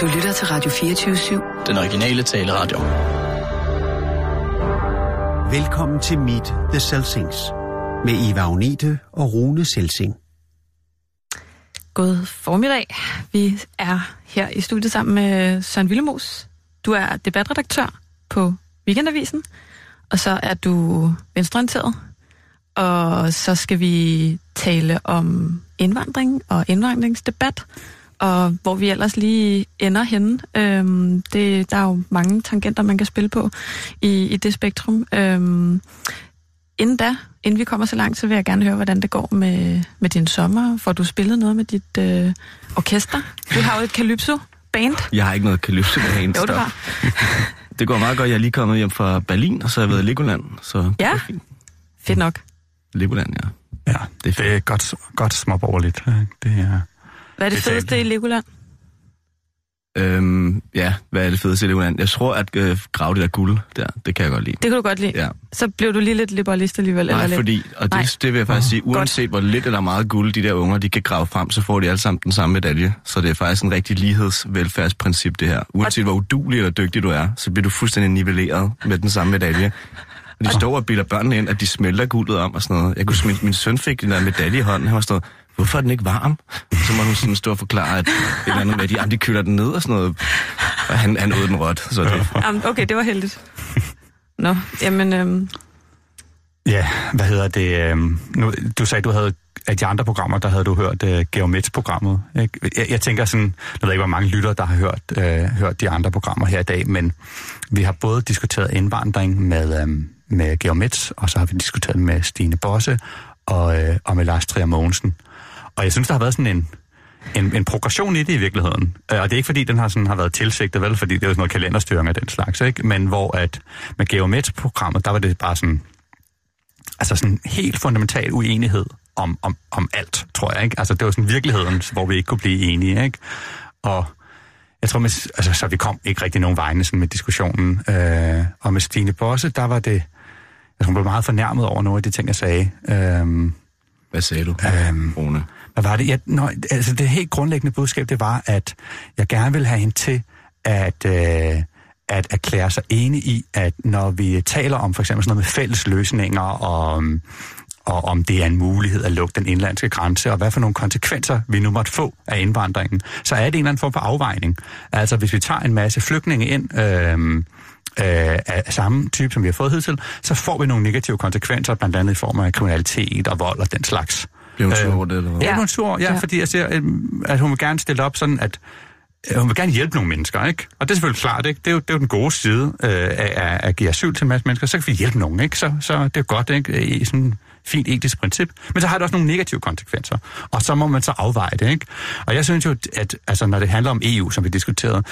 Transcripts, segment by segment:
Du lytter til Radio 24-7. Den originale taleradio. Velkommen til Meet the Selsings med Eva Agnete og Rune Selsing. God formiddag. Vi er her i studiet sammen med Søren Villemos. Du er debatredaktør på Weekendavisen, og så er du venstreorienteret. Og så skal vi tale om indvandring og indvandringsdebat, og hvor vi ellers lige ender henne. Øhm, det, der er jo mange tangenter, man kan spille på i, i det spektrum. Øhm, inden da, inden vi kommer så langt, så vil jeg gerne høre, hvordan det går med, med din sommer. Får du spillet noget med dit øh, orkester? Du har jo et Calypso-band. Jeg har ikke noget Calypso band. Jo, du har. det går meget godt. Jeg er lige kommet hjem fra Berlin, og så har jeg været i Legoland. Så Ja. det er fint. Fedt nok. Legoland, ja. Ja, det er, det er godt, godt småborgerligt. Det er, Hvad er det Det fedeste i. Legoland? Øhm, ja, hvad er det fedeste i Legoland? Jeg tror, at øh, grave det der guld der, det kan jeg godt lide. Det kan du godt lide. Ja. Så blev du lige lidt liberalist alligevel. Nej, eller fordi, og Nej. det, det vil jeg faktisk sige, Godt. uanset hvor lidt eller meget guld de der unger, de kan grave frem, så får de alle sammen den samme medalje. Så det er faktisk en rigtig lighedsvelfærdsprincip, det her. Uanset hvor udulig eller dygtig du er, så bliver du fuldstændig nivelleret med den samme medalje. Og de står og bilder børnene ind, at de smelter guldet om og sådan noget. Jeg kunne min, min søn fik den der medalje i hånden, han var stået, hvorfor er den ikke varm? Så må hun sådan stå og forklare, at et eller andet med, at de, jamen, de køler den ned og sådan noget. Og han, han åd den råt, så det, Jamen, okay, det var heldigt. Nå, jamen, øhm, ja, hvad hedder det? øhm, Nu, du sagde, du havde af de andre programmer, der havde du hørt uh, Geomets-programmet. Ikke? Jeg, jeg tænker sådan, jeg ved ikke, hvor mange lyttere, der har hørt, uh, hørt de andre programmer her i dag, men vi har både diskuteret indvandring med, um, med Geomets, og så har vi diskuteret med Stine Bosse og, uh, og med Lars Trier Mogensen. Og jeg synes, der har været sådan en, en, en progression i det i virkeligheden. Øh, Og det er ikke fordi, den har, sådan, har været tilsigtet, vel, fordi det er jo sådan noget kalenderstyring af den slags, ikke? Men hvor at med Geomets-programmet, der var det bare sådan, altså sådan helt fundamental uenighed om, om, om alt, tror jeg, ikke? Altså det var sådan virkeligheden, hvor vi ikke kunne blive enige, ikke? Og jeg tror, med, altså, så vi kom ikke rigtig nogen vegne sådan med diskussionen. Øh, og med Stine Bosse, der var det, jeg tror, hun blev meget fornærmet over nogle af de ting, jeg sagde. Øh, hvad sagde du, Øhm. Rune? Hvad var det? Jeg, nøj, altså det helt grundlæggende budskab, det var, at jeg gerne vil have hende til at, øh, at erklære sig enig i, at når vi taler om for eksempel sådan noget med fælles løsninger, og, og om det er en mulighed at lukke den indlandske grænse, og hvad for nogle konsekvenser vi nu måtte få af indvandringen, så er det en eller anden form for afvejning. Altså hvis vi tager en masse flygtninge ind, øh, øh, af samme type, som vi har fået hidtil, så får vi nogle negative konsekvenser, blandt andet i form af kriminalitet og vold og den slags. Blev hun sur Øh, over det, eller hvad? Ja, hun er sur, ja, Ja. ja. fordi jeg siger, øhm, at hun vil gerne stille op sådan, at øh, hun vil gerne hjælpe nogle mennesker, ikke? Og det er selvfølgelig klart, ikke? Det er jo, det er jo den gode side øh, af, af at give asyl til en masse mennesker. Så kan vi hjælpe nogen, ikke? Så, så det er jo godt, ikke? I sådan et fint etisk princip. Men så har det også nogle negative konsekvenser. Og så må man så afveje det, ikke? Og jeg synes jo, at altså, når det handler om EU, som vi diskuterede,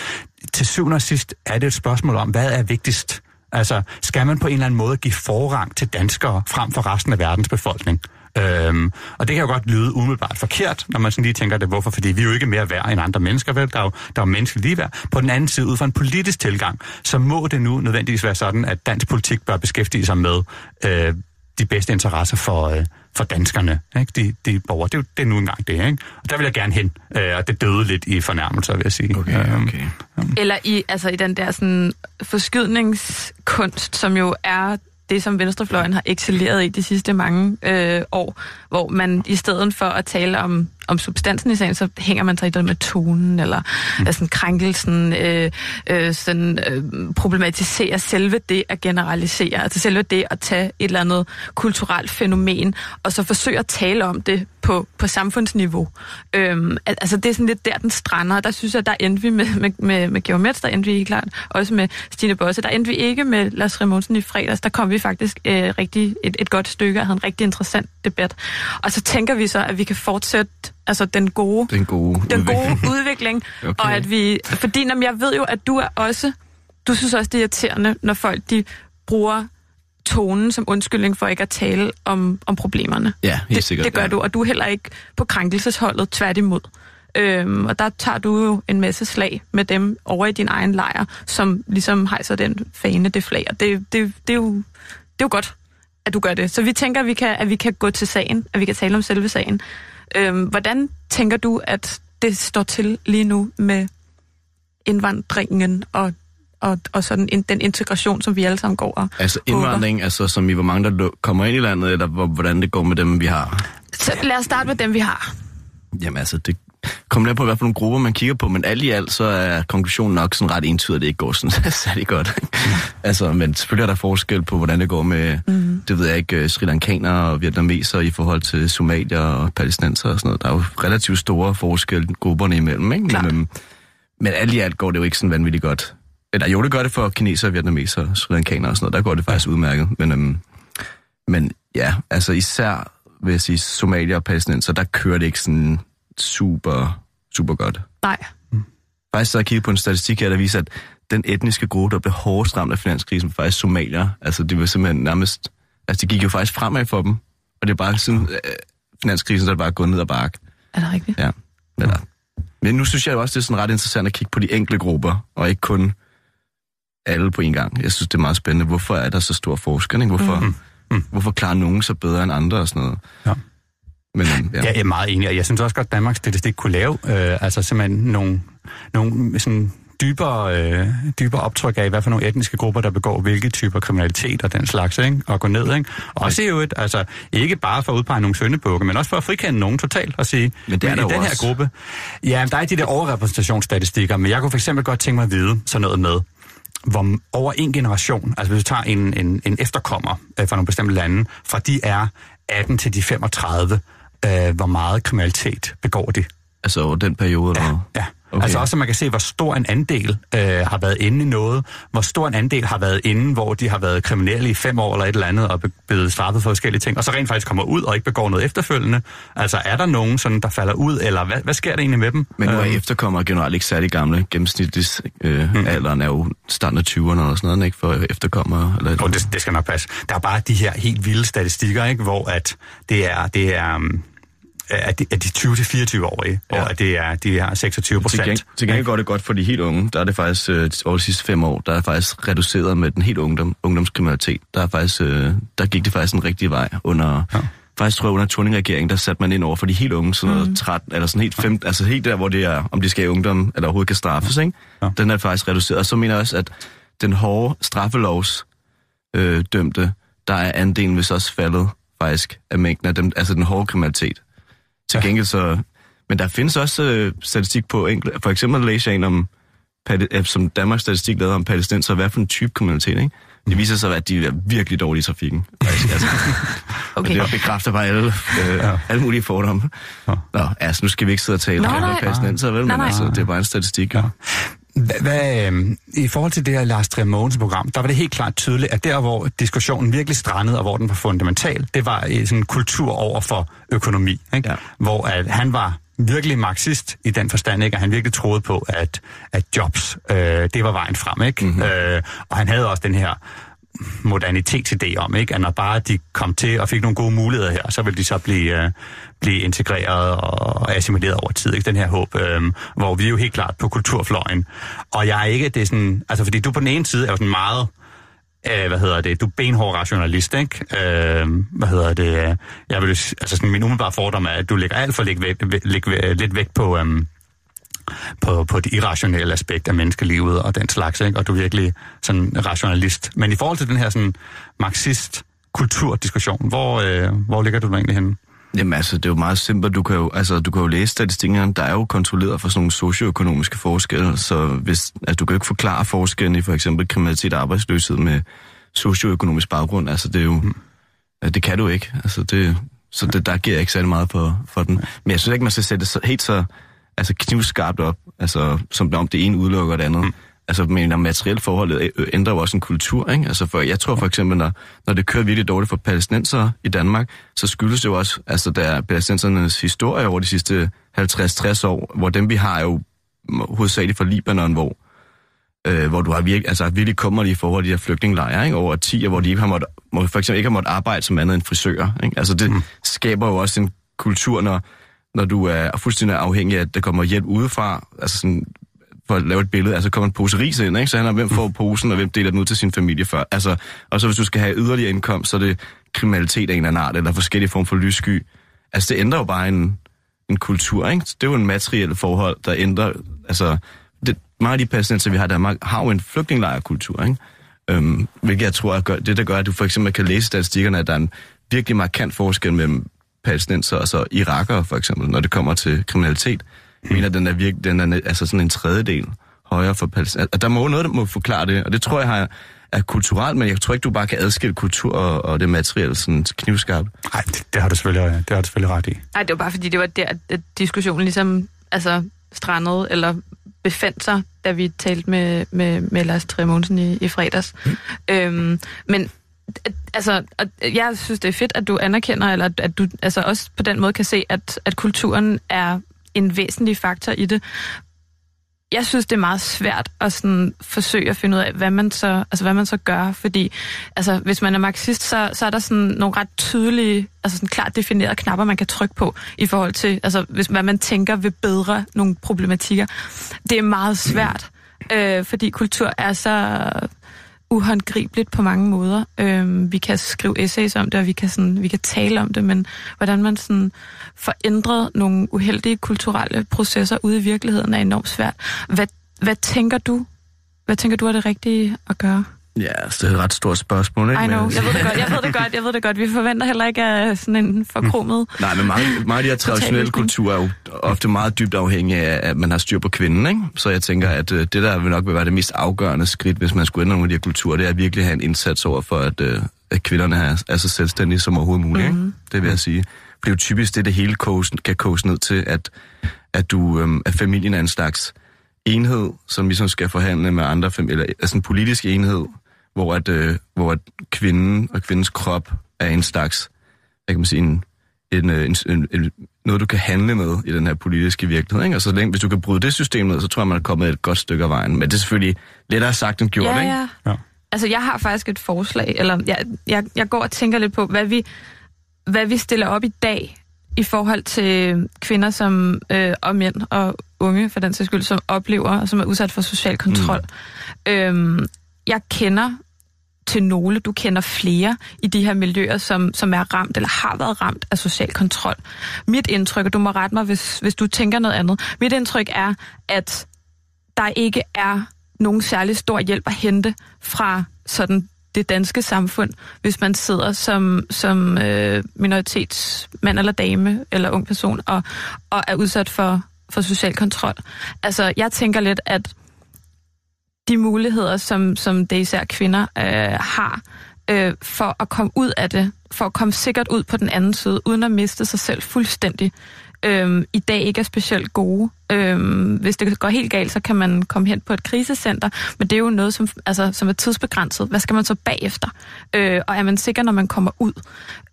til syvende og sidst er det et spørgsmål om, hvad er vigtigst? Altså, skal man på en eller anden måde give forrang til danskere frem for resten af verdens befolkning? Øhm, og det kan jo godt lyde umiddelbart forkert, når man sådan lige tænker det, hvorfor? Fordi vi er jo ikke mere værd end andre mennesker, vel? Der er jo, der er jo menneskelig ligeværd. På den anden side, ud fra en politisk tilgang, så må det nu nødvendigvis være sådan, at dansk politik bør beskæftige sig med øh, de bedste interesser for, øh, for danskerne, ikke? De, de borgere. Det, er jo- det er nu engang det, ikke? Og der vil jeg gerne hen, øh, og det døde lidt i fornærmelser, vil jeg sige. Okay, Øhm, okay. eller i, altså i den der sådan forskydningskunst, som jo er det, som Venstrefløjen har excelleret i de sidste mange øh, år, hvor man i stedet for at tale om, om substansen i sagen, så hænger man sig i det med tonen, eller mm. altså, krænkelsen, øh, øh, sådan, øh, problematiserer selve det at generalisere, altså selve det at tage et eller andet kulturelt fænomen, og så forsøge at tale om det på, på samfundsniveau. Øhm, al- altså det er sådan lidt der, den strander, og der synes jeg, der endte vi med, med, med, med Geomets, der endte vi helt klart, også med Stine Bosse, der endte vi ikke med Lars Remonsen i fredags, der kom vi faktisk øh, rigtig et, et godt stykke, og havde en rigtig interessant debat. Og så tænker vi så, at vi kan fortsætte altså den gode, Den gode den gode udvikling. udvikling, Okay. og at vi, fordi jamen, jeg ved jo, at du er også, du synes også, det er irriterende, når folk de bruger tonen som undskyldning for ikke at tale om, om problemerne. Ja, helt det, sikkert. Det gør ja. du, og du er heller ikke på krænkelsesholdet, tværtimod. Øhm, og der tager du jo en masse slag med dem over i din egen lejr, som ligesom hejser den fane, det flag. Og det, det, det, er jo, det er jo godt, at du gør det. Så vi tænker, at vi kan, at vi kan gå til sagen, at vi kan tale om selve sagen. Øhm, hvordan tænker du, at det står til lige nu med indvandringen og, og, og sådan in, den integration, som vi alle sammen går og Altså håber. indvandring, altså som i hvor mange, der kommer ind i landet, eller hvor- hvordan det går med dem, vi har. Så lad os starte med dem, vi har. Jamen altså, det kommer lidt på, hvad for nogle grupper man kigger på, men alt i alt, så er konklusionen nok sådan ret entydig, at det ikke går sådan særlig godt. altså, men selvfølgelig er der forskel på, hvordan det går med, mm. det ved jeg ikke, øh, Sri Lankanere og vietnameser i forhold til somalier og palæstinenser og sådan noget. Der er jo relativt store forskelle grupperne imellem, ikke? Klart. Men, øhm, men alt i alt går det jo ikke sådan vanvittigt godt. Eller jo, det gør det for kinesere, vietnameser, sri lankanere og sådan noget. Der går det faktisk udmærket. Men, øhm, men ja, altså især vil jeg sige, somalier og palæstinenser, der kører det ikke sådan super, super godt. Nej. Faktisk så har jeg kigget på en statistik her, der viser, at den etniske gruppe, der blev hårdest ramt af finanskrisen, var faktisk somalier. Altså det var simpelthen nærmest... Altså det gik jo faktisk fremad for dem. Og det er bare siden øh, finanskrisen, der er bare gået ned ad bakke. Er det rigtigt? Ja. Eller, men nu synes jeg også, det er sådan ret interessant at kigge på de enkelte grupper, og ikke kun alle på en gang. Jeg synes, det er meget spændende. Hvorfor er der så stor forskel? Ikke? Hvorfor, mm. Mm. hvorfor klarer nogen sig bedre end andre og sådan noget? Ja. Men, øhm, ja. Jeg er meget enig, og jeg synes også godt, at Danmarks Statistik kunne lave øh, altså simpelthen nogle, nogle sådan dybere, øh, dybere optryk af, hvad for nogle etniske grupper, der begår hvilke typer kriminalitet og den slags, ikke? og gå ned. Ikke? Og også jo et, altså ikke bare for at udpege nogle søndebukke, men også for at frikende nogen totalt og sige, Men det er der i den her også. gruppe, ja, der er de der overrepræsentationsstatistikker, men jeg kunne for eksempel godt tænke mig at vide sådan noget med, hvor over en generation, altså hvis du tager en, en, en efterkommer øh, fra nogle bestemte lande, fra de er 18 til de 35, øh, hvor meget kriminalitet begår de. Altså over den periode, eller hvad? Ja. Okay. Altså også, så man kan se, hvor stor en andel øh, har været inde i noget, hvor stor en andel har været inde, hvor de har været kriminelle i fem år eller et eller andet, og blevet straffet for forskellige ting, og så rent faktisk kommer ud og ikke begår noget efterfølgende. Altså er der nogen, sådan, der falder ud, eller hvad, hvad sker der egentlig med dem? Men nu er Øhm, efterkommere generelt ikke særlig gamle. Gennemsnitligt øh, mm. alderen er jo starten af 20'erne eller sådan noget, ikke? For efterkommere. Eller, Jo, det, det skal nok passe. Der er bare de her helt vilde statistikker, ikke, hvor at det er, det er, um, at de, at de 20-24-årige, ja. Og at det er, de er 26 til, procent. geng, til gengæld går det godt for de helt unge. Der er det faktisk øh, over de sidste fem år, der er faktisk reduceret med den helt ungdom, ungdomskriminalitet. Der, er faktisk, øh, der gik det faktisk en rigtig vej under... Ja. Faktisk tror jeg, under Turing-regeringen, der satte man ind over for de helt unge, sådan noget Mhm. 13, eller sådan helt 15, altså helt der, hvor det er, om de skal i ungdom, eller overhovedet kan straffes, ikke? Ja. Den er faktisk reduceret. Og så mener jeg også, at den hårde straffelovs øh, dømte, der er andelen vist også faldet faktisk af mængden af dem, altså den hårde kriminalitet. Til Ja. gengæld så... Men der findes også øh, statistik på enkelte... For eksempel læser jeg en om, øh, som Danmarks Statistik lavede om palæstinenser, hvad for en type kriminalitet, ikke? Det viser sig, at de er virkelig dårlige i trafikken. Faktisk, altså. Okay. Og det bekræfter bare alle, øh, ja. alle mulige fordomme. Ja. Nå, altså, nu skal vi ikke sidde og tale om nej. palæstinenser, vel? Nej, Men nej. altså, det er bare en statistik. Ja. Hvad, øhm, I forhold til det her Lars Mogensen program, der var det helt klart tydeligt, at der, hvor diskussionen virkelig strandede, og hvor den var fundamental, det var sådan en kultur over for økonomi. Ikke? Ja. Hvor at han var virkelig marxist i den forstand, ikke? og han virkelig troede på, at, at jobs, øh, det var vejen frem. Ikke? Mm-hmm. Øh, og han havde også den her modernitetsidé om, ikke? at når bare de kom til og fik nogle gode muligheder her, så ville de så blive, øh, blive integreret og assimileret over tid. Ikke? Den her håb, øh, hvor vi er jo helt klart på kulturfløjen. Og jeg er ikke, det er sådan, altså fordi du på den ene side er jo sådan meget, øh, hvad hedder det, du er benhård rationalist, ikke? Øh, hvad hedder det, øh, jeg vil, altså sådan min umiddelbare fordom er, at du lægger alt for lidt vægt, vægt, vægt, lidt vægt på, øh, på, på det irrationelle aspekt af menneskelivet og den slags, ikke? og du er virkelig sådan rationalist. Men i forhold til den her sådan marxist kulturdiskussion, hvor, øh, hvor ligger du egentlig henne? Jamen altså, det er jo meget simpelt. Du kan jo, altså, du kan jo læse statistikkerne. Der er jo kontrolleret for sådan nogle socioøkonomiske forskelle, så hvis, altså, du kan jo ikke forklare forskellen i for eksempel kriminalitet og arbejdsløshed med socioøkonomisk baggrund. Altså, det er jo... Mm. Det kan du ikke. Altså, det, så det, der giver jeg ikke særlig meget på, for den. Men jeg synes ikke, man skal sætte så, helt så altså, knivskarpt op, altså, som om det ene udelukker det andet. Mm. Altså, men materielt forholdet øh, ændrer jo også en kultur, ikke? Altså, for, jeg tror for eksempel, når, når det kører virkelig dårligt for palæstinenser i Danmark, så skyldes det jo også, altså, der er palæstinensernes historie over de sidste 50-60 år, hvor dem vi har jo hovedsageligt fra Libanon, hvor øh, hvor du har virke, altså virkelig kummerlige forhold i de her flygtningelejre, ikke? over 10 år, hvor de ikke har måttet, hvor for eksempel ikke har måttet arbejde som andet end frisører. Ikke? Altså det mm. skaber jo også en kultur, når, når du er fuldstændig afhængig af, at der kommer hjælp udefra, altså sådan, for at lave et billede, altså kommer en pose ris ind, ikke? så handler hvem får posen, og hvem deler den ud til sin familie før. Altså, og så hvis du skal have yderligere indkomst, så er det kriminalitet af en eller anden art, eller forskellige form for lyssky. Altså det ændrer jo bare en, en kultur, ikke? Det er jo en materiel forhold, der ændrer, altså, det, mange af de palæstinenser, vi har i Danmark, har jo en flygtningelejrkultur, ikke? Øhm, hvilket jeg tror, at gør, det der gør, at du for eksempel kan læse statistikkerne, at der er en virkelig markant forskel mellem palæstinenser og så irakere, for eksempel, når det kommer til kriminalitet. Jeg mener, den er, virkelig, den er altså sådan en tredjedel højere for palæstinenser. Og der må noget, der må forklare det, og det tror jeg har, er kulturelt, men jeg tror ikke, du bare kan adskille kultur og, og det materielle sådan knivskarpt. Nej, det, det, har du selvfølgelig, det har du selvfølgelig ret i. Nej, det var bare fordi, det var der, at diskussionen ligesom altså, strandede, eller befandt sig, da vi talte med, med, med Lars Trier i, i fredags. Mm. Øhm, men altså, jeg synes, det er fedt, at du anerkender, eller at du altså også på den måde kan se, at, at kulturen er en væsentlig faktor i det jeg synes, det er meget svært at sådan forsøge at finde ud af, hvad man så, altså, hvad man så gør. Fordi altså, hvis man er marxist, så, så er der sådan nogle ret tydelige, altså sådan klart definerede knapper, man kan trykke på i forhold til, altså, hvis, hvad man tænker vil bedre nogle problematikker. Det er meget svært, øh, fordi kultur er så uhåndgribeligt på mange måder. Øhm, vi kan skrive essays om det, og vi kan, sådan, vi kan tale om det, men hvordan man sådan får ændret nogle uheldige kulturelle processer ude i virkeligheden er enormt svært. Hvad, hvad tænker du? Hvad tænker du er det rigtige at gøre? Ja, altså, det er et ret stort spørgsmål, ikke? I know, jeg ved det godt, jeg ved det godt, jeg ved det godt. Vi forventer heller ikke af sådan en forkromet... Nej, men mange, mange af de her traditionelle kulturer er jo ofte meget dybt afhængige af, at man har styr på kvinden, ikke? Så jeg tænker, at uh, det der vil nok være det mest afgørende skridt, hvis man skulle ændre nogle af de her kulturer, det er at virkelig have en indsats over for, at, uh, at kvinderne er, er så selvstændige som overhovedet muligt, mm-hmm. ikke? Det vil jeg sige. Det er jo typisk det, det hele kosen, kan kose ned til, at, at, du, øhm, at familien er en slags enhed, som ligesom skal forhandle med andre familier, altså en politisk enhed, hvor at, øh, hvor at kvinden og kvindens krop er en slags, hvad kan man sige, en, en, øh, en, en, en, noget, du kan handle med i den her politiske virkelighed. Ikke? Og så længe, hvis du kan bryde det system ned, så tror jeg, man er kommet et godt stykke af vejen. Men det er selvfølgelig lettere sagt end gjort, ja, ikke? Ja. ja. Altså, jeg har faktisk et forslag, eller jeg, jeg, jeg går og tænker lidt på, hvad vi, hvad vi stiller op i dag i forhold til kvinder som øh, og mænd og unge, for den sags skyld, som oplever og som er udsat for social kontrol. Mm. Øhm, jeg kender til nogle, du kender flere i de her miljøer, som, som er ramt eller har været ramt af social kontrol. Mit indtryk, og du må rette mig, hvis, hvis du tænker noget andet, mit indtryk er, at der ikke er nogen særlig stor hjælp at hente fra sådan det danske samfund, hvis man sidder som, som øh, minoritetsmand eller dame eller ung person og, og er udsat for, for social kontrol. Altså, jeg tænker lidt, at de muligheder, som, som det især kvinder øh, har, øh, for at komme ud af det, for at komme sikkert ud på den anden side, uden at miste sig selv fuldstændig, øh, i dag ikke er specielt gode. Øh, hvis det går helt galt, så kan man komme hen på et krisecenter, men det er jo noget, som, altså, som er tidsbegrænset. Hvad skal man så bagefter? Øh, og er man sikker, når man kommer ud?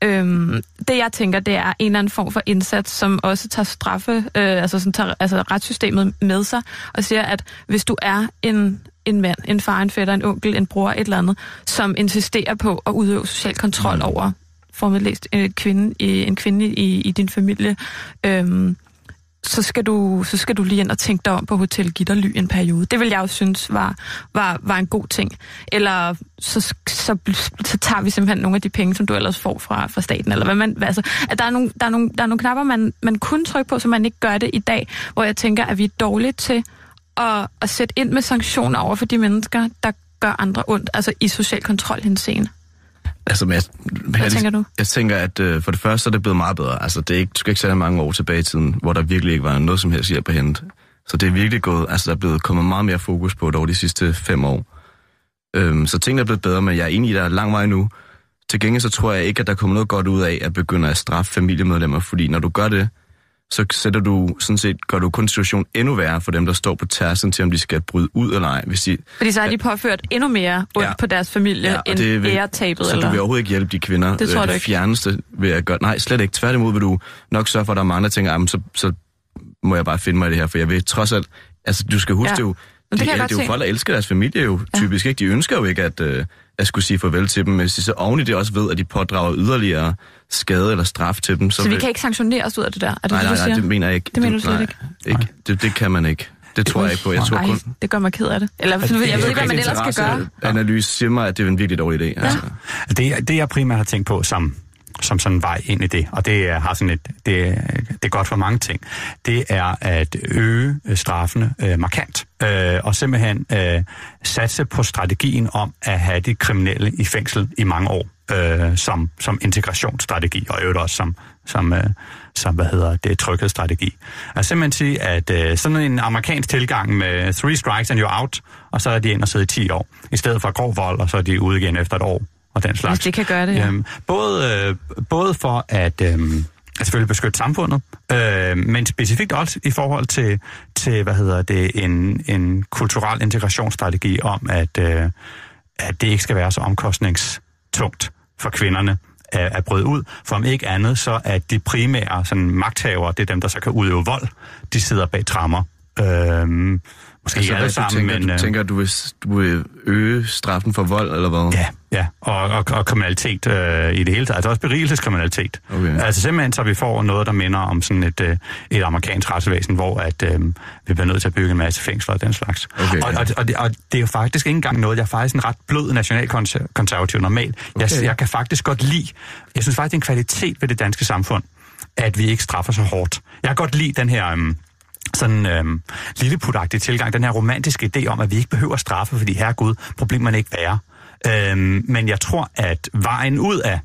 Øh, det jeg tænker, det er en eller anden form for indsats, som også tager straffe, øh, altså, som tager altså, retssystemet med sig, og siger, at hvis du er en en mand, en far, en fætter, en onkel, en bror, et eller andet, som insisterer på at udøve social kontrol mm. over formelt læst en kvinde, en kvinde i, i din familie, øhm, så skal, du, så skal du lige ind og tænke dig om på Hotel Gitterly en periode. Det vil jeg jo synes var, var, var en god ting. Eller så, så, så tager vi simpelthen nogle af de penge, som du ellers får fra, fra staten. Eller hvad man, altså, at der, er nogle, der, er nogle, der er nogle knapper, man, man kunne trykke på, så man ikke gør det i dag. Hvor jeg tænker, at vi er dårlige til at, at sætte ind med sanktioner over for de mennesker, der gør andre ondt, altså i social kontrol henseende. Altså, men jeg, Hvad jeg, tænker du? Jeg tænker, at uh, for det første er det blevet meget bedre. Altså, det er ikke, du skal ikke særlig mange år tilbage i tiden, hvor der virkelig ikke var noget som helst hjælp at hente. Så det er virkelig gået, altså der er blevet kommet meget mere fokus på det over de sidste fem år. Øhm, så tingene er blevet bedre, men jeg er enig i, at der er lang vej nu. Til gengæld så tror jeg ikke, at der kommer noget godt ud af at begynde at straffe familiemedlemmer, fordi når du gør det, så sætter du sådan set, gør du kun situationen endnu værre for dem, der står på tærsen til, om de skal bryde ud eller ej. Hvis de, Fordi så har de påført endnu mere ondt ja, på deres familie, ja, end æretabet. Så eller? du vil overhovedet ikke hjælpe de kvinder. Det tror øh, du ikke. fjerneste ved at gøre... Nej, slet ikke. Tværtimod vil du nok sørge for, at der er mange, der tænker, så, så må jeg bare finde mig i det her, for jeg vil trods alt... Altså, du skal huske, ja. det, jo, det, de, det er jo folk, der elsker deres familie jo typisk, ja. ikke? De ønsker jo ikke at, uh, at skulle sige farvel til dem, hvis de så oven i det også ved, at de pådrager yderligere skade eller straf til dem. Så, så vi kan ikke sanktionere os ud af det der? Er det nej, det, nej, nej, det mener jeg ikke. Det mener du slet nej, ikke? ikke. Det, det kan man ikke. Det tror jeg ikke på. Jeg tror Ej, kun... det gør mig ked af det. Eller jeg, jeg ved ikke, hvad man ellers skal gøre. Analyse siger mig, at det er en virkelig dårlig idé. Ja. Altså. Det, det, jeg primært har tænkt på som som sådan en vej ind i det, og det er, har sådan et, det, det er godt for mange ting, det er at øge øh, straffene øh, markant, øh, og simpelthen øh, satse på strategien om at have de kriminelle i fængsel i mange år, øh, som, som integrationsstrategi, og øvrigt også som, som, øh, som hvad hedder det, tryghedsstrategi. Altså simpelthen sige, at øh, sådan en amerikansk tilgang med three strikes and you're out, og så er de ind og sidde i 10 år, i stedet for grov vold, og så er de ude igen efter et år, og den slags. Hvis det kan gøre det, ja. Øhm, både, øh, både for at øh, selvfølgelig beskytte samfundet, øh, men specifikt også i forhold til, til hvad hedder det, en, en kulturel integrationsstrategi om, at, øh, at det ikke skal være så omkostningstungt for kvinderne at, at bryde ud. For om ikke andet, så at de primære sådan, magthavere, det er dem, der så kan udøve vold, de sidder bag trammer. Øhm, måske Altså, alle sammen, tænker, men... du øh, tænker, du vil, du vil øge straffen for vold, eller hvad? Ja, ja. Og, og, og kriminalitet øh, i det hele taget. Altså også berigelseskriminalitet. Okay. Altså simpelthen, så vi får noget, der minder om sådan et, øh, et amerikansk retsvæsen, hvor at, øh, vi bliver nødt til at bygge en masse fængsler og den slags. Okay, og, ja. og, og, det, og det er jo faktisk ikke engang noget, jeg er faktisk en ret blød nationalkonservativ normalt. Jeg, Okay. jeg kan faktisk godt lide, jeg synes faktisk, det er en kvalitet ved det danske samfund, at vi ikke straffer så hårdt. Jeg kan godt lide den her... Øh, sådan øh, lilleputagtig tilgang, den her romantiske idé om, at vi ikke behøver at straffe, fordi herregud, problemerne ikke være. Øh, men jeg tror, at vejen ud af,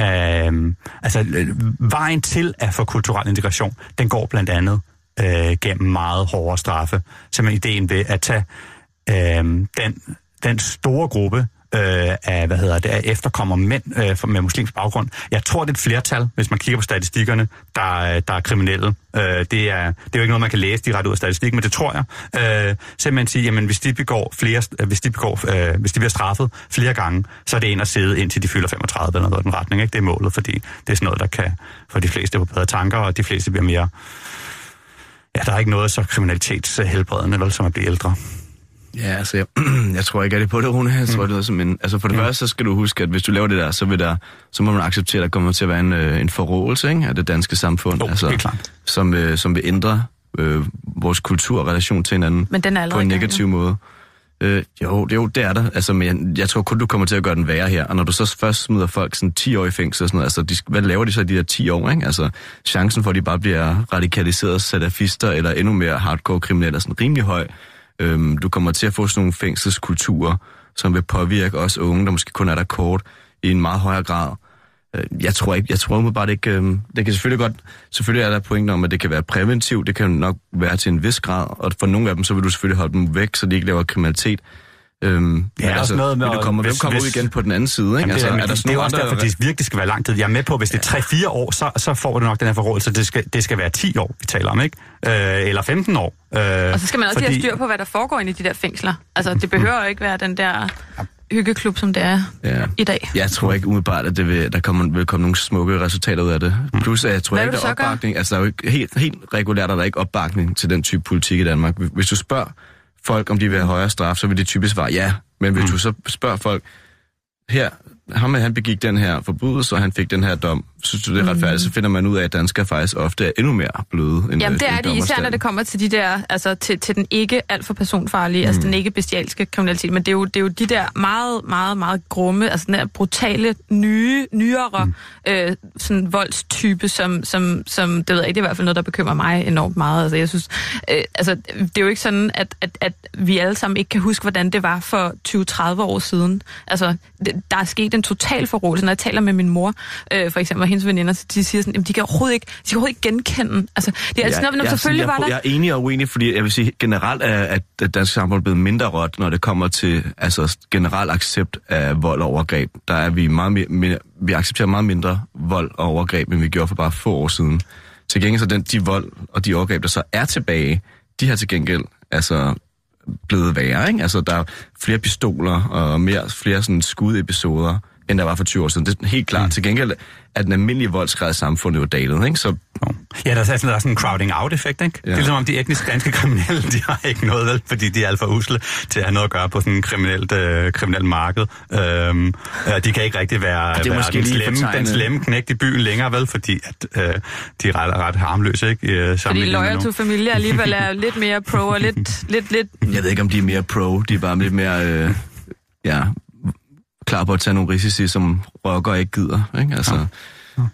øh, altså øh, vejen til at få kulturel integration, den går blandt andet øh, gennem meget hårdere straffe. Simpelthen ideen ved at tage øh, den, den store gruppe øh, af, hvad hedder det, af efterkommer mænd øh, med muslimsk baggrund. Jeg tror, det er et flertal, hvis man kigger på statistikkerne, der, øh, der er kriminelle. Øh, det, er, det er jo ikke noget, man kan læse direkte ud af statistikken, men det tror jeg. Øh, simpelthen sige, jamen hvis de begår flere, øh, hvis de begår, øh, hvis de bliver straffet flere gange, så er det en at sidde indtil de fylder 35 eller noget i den retning. Ikke? Det er målet, fordi det er sådan noget, der kan få de fleste på bedre tanker, og de fleste bliver mere... Ja, der er ikke noget så kriminalitetshelbredende, øh, vel, som at blive ældre. Ja, altså, jeg, jeg tror ikke rigtig på det, Rune. Jeg tror, det er som en... Altså, for det Mm. første, så skal du huske, at hvis du laver det der, så, vil der, så må man acceptere, at der kommer til at være en, øh, en forrådelse ikke, af det danske samfund. Jo, altså, klart. Som, øh, som vil ændre øh, vores kultur og relation til hinanden Men den er på en i gang, negativ måde. Øh, jo, det, jo, det er der. Altså, men jeg, jeg tror kun, du kommer til at gøre den værre her. Og når du så først smider folk sådan 10 år i fængsel og sådan noget, altså, de, hvad laver de så i de der 10 år, ikke? Altså, chancen for, at de bare bliver radikaliseret salafister eller endnu mere hardcore kriminelle er sådan rimelig høj. Øhm, du kommer til at få sådan nogle fængselskulturer, som vil påvirke os unge, der måske kun er der kort, i en meget højere grad. Øh, Jeg tror ikke, jeg tror bare ikke, øhm, det kan selvfølgelig godt, selvfølgelig er der pointen om, at det kan være præventivt, det kan nok være til en vis grad, og for nogle af dem, så vil du selvfølgelig holde dem væk, så de ikke laver kriminalitet. Øhm, men også noget med du at- komme, hvis- hvis, kommer ud hvis- igen på den anden side, ikke? Jamen, altså, det, er, er der det, det er også andre- derfor, det virkelig skal være lang tid. Jeg er med på, hvis det er 3-4 år, så, så får du nok den her forrådelse. Det skal, det skal være 10 år, vi taler om, ikke? Øh, eller 15 år. Øh, Og så skal man også fordi, lige have styr på, hvad der foregår inde i de der fængsler. Altså, det behøver jo ikke være den der hyggeklub, som det er Ja. i dag. Jeg tror ikke umiddelbart, at det vil, der kommer, vil komme nogle smukke resultater ud af det. Plus, at jeg tror ikke, der er så opbakning. Altså, der er jo ikke, helt, helt regulært er der ikke opbakning til den type politik i Danmark. Hvis du spørger folk, om de vil have højere straf, så vil de typisk svare ja. Men hvis du så spørger folk, her, ham han begik den her forbrydelse, og han fik den her dom, synes du det er retfærdigt, så finder man ud af, at danskere faktisk ofte er endnu mere bløde end Jamen, det end er de, især når det kommer til de der, altså til, til den ikke alt for personfarlige, mm. altså den ikke bestialske kriminalitet, men det er, jo, det er jo de der meget, meget, meget grumme, altså den der brutale, nye, nyere mm. øh, sådan voldstype, som, som, som, det ved jeg ikke, det er i hvert fald noget, der bekymrer mig enormt meget. Altså jeg synes, øh, altså det er jo ikke sådan, at, at, at vi alle sammen ikke kan huske, hvordan det var for 20-30 år siden. Altså, det, der er sket en total forrådelse, når jeg taler med min mor, øh, for eksempel, og hendes veninder, så de siger sådan, jamen, de kan overhovedet ikke, de kan overhovedet ikke genkende. Altså, det er altså noget, når selvfølgelig jeg, var der... Jeg er enig og uenig, fordi jeg vil sige, generelt er, at det danske samfund er blevet mindre råt, når det kommer til altså, generel accept af vold og overgreb. Der er vi meget mere, mere, vi accepterer meget mindre vold og overgreb, end vi gjorde for bare få år siden. Til gengæld så den, de vold og de overgreb, der så er tilbage, de har til gengæld altså blevet værre, ikke? Altså, der er flere pistoler og mere, flere sådan skudepisoder, end der var for 20 år siden. Det er helt klart. Mm. Til gengæld er den almindelige voldsgrad i samfundet jo dalet, ikke? Så Ja, der er sådan, der er sådan en crowding out-effekt, ikke? Ja. Det er som om de etnisk danske kriminelle, de har ikke noget, vel? Fordi de er alt for usle til at have noget at gøre på sådan en kriminelt, øh, kriminelt marked. Øhm, øh, de kan ikke rigtig være, det er være måske den, lige slemme, den slemme knægt i byen længere, vel? Fordi at, øh, de er ret, ret harmløse, ikke? Øh, Fordi Loyal to Familie alligevel er lidt mere pro og lidt, lidt, lidt... Jeg ved ikke, om de er mere pro. De er bare lidt mere øh, ja, klar på at tage nogle risici, som rocker ikke gider. Ikke? Altså,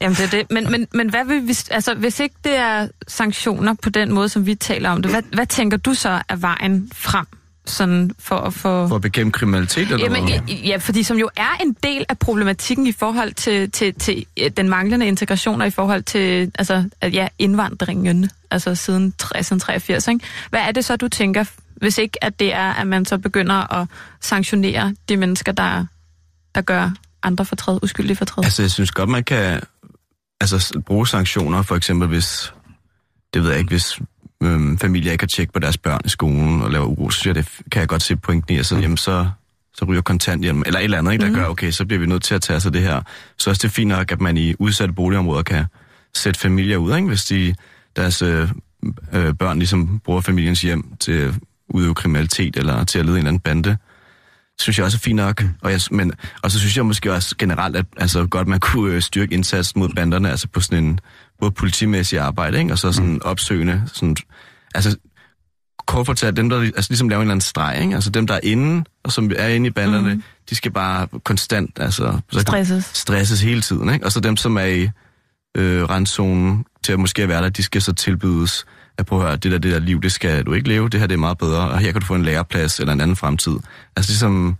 Jamen det er det. Men, men, men hvad vil, hvis, altså, hvis ikke det er sanktioner på den måde, som vi taler om det, hvad, hvad tænker du så er vejen frem sådan for at få... For at bekæmpe kriminalitet, eller Jamen, hvad? ja, ja, fordi som jo er en del af problematikken i forhold til, til, til øh, den manglende integration og i forhold til altså, at, ja, indvandringen altså siden 83. Ikke? Hvad er det så, du tænker, hvis ikke at det er, at man så begynder at sanktionere de mennesker, der, der gør andre fortræd, uskyldige fortræd? Altså, jeg synes godt, man kan altså, bruge sanktioner, for eksempel hvis, det ved jeg ikke, hvis øhm, familier ikke har tjek på deres børn i skolen og laver uro, så synes jeg, det kan jeg godt se pointen i, at så, jamen, så, så ryger kontanthjem, eller et eller andet, ikke, der Mhm. gør, okay, så bliver vi nødt til at tage af det her. Så også det er fint nok, at man i udsatte boligområder kan sætte familier ud, ikke, hvis de, deres øh, øh, børn ligesom bruger familiens hjem til at udøve kriminalitet eller til at lede en eller anden bande synes jeg også er fint nok. Og, jeg, men, og så synes jeg måske også generelt, at altså, godt man kunne øh, styrke indsatsen mod banderne, altså på sådan en både politimæssig arbejde, ikke? og så sådan mm. opsøgende. Sådan, altså, kort fortalt, dem der altså, ligesom laver en eller anden streg, ikke? altså dem der er inde, og som er inde i banderne, mm. de skal bare konstant, altså... Så Stresses. Stresses hele tiden, ikke? Og så dem, som er i øh, randzonen til at måske være der, de skal så tilbydes at prøve at høre, det der, det der liv, det skal du ikke leve, det her det er meget bedre, og her kan du få en læreplads eller en anden fremtid. Altså ligesom,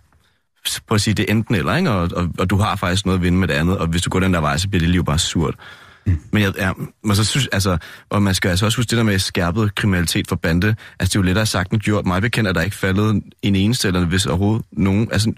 prøv at sige, det er enten eller, ikke? Og, og, og du har faktisk noget at vinde med det andet, og hvis du går den der vej, så bliver det liv bare surt. Mm. Men jeg, ja, men så synes, altså, og man skal altså også huske det der med skærpet kriminalitet for bande, altså det er jo lettere sagt end gjort. Mig bekendt er der ikke faldet en eneste, eller hvis overhovedet nogen, altså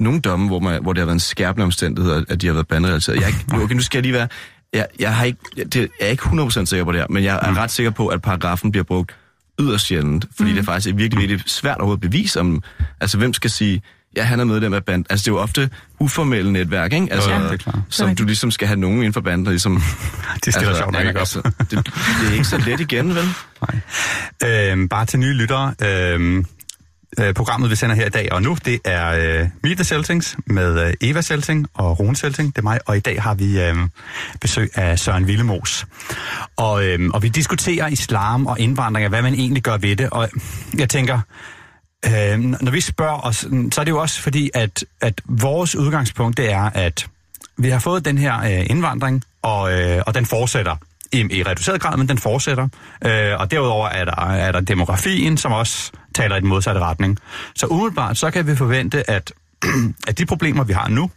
nogle domme, hvor, man, hvor det har været en skærpende omstændighed, at de har været banderelateret. Jeg ikke, okay, nu skal jeg lige være, jeg, jeg, har ikke, det, jeg er ikke 100% sikker på det her, men jeg er ret sikker på, at paragrafen bliver brugt yderst sjældent, fordi mm. det er faktisk virkelig, virkelig svært overhovedet at bevise om, altså hvem skal sige, ja, han er medlem af band. Altså det er jo ofte uformelle netværk, ikke? Altså, Ja, det er klart. som du ligesom skal have nogen inden for banden, der ligesom... Det stiller altså, sjovt nok ikke op. altså, det, det er ikke så let igen, vel? Nej. Øhm, bare til nye lyttere. Øhm, øh, programmet, vi sender her i dag og nu, det er øh, Meet the med øh, Eva Selting og Rune Selting. Det er mig, og i dag har vi øh, besøg af Søren Villemos. Og, øh, og vi diskuterer islam og indvandring, og hvad man egentlig gør ved det. Og jeg tænker, øh, når vi spørger os, så er det jo også fordi, at, at vores udgangspunkt det er, at vi har fået den her øh, indvandring, og, øh, og den fortsætter i, i reduceret grad, men den fortsætter. Øh, og derudover er der, er der demografien, som også taler i den modsatte retning. Så umiddelbart, så kan vi forvente, at, at de problemer, vi har nu,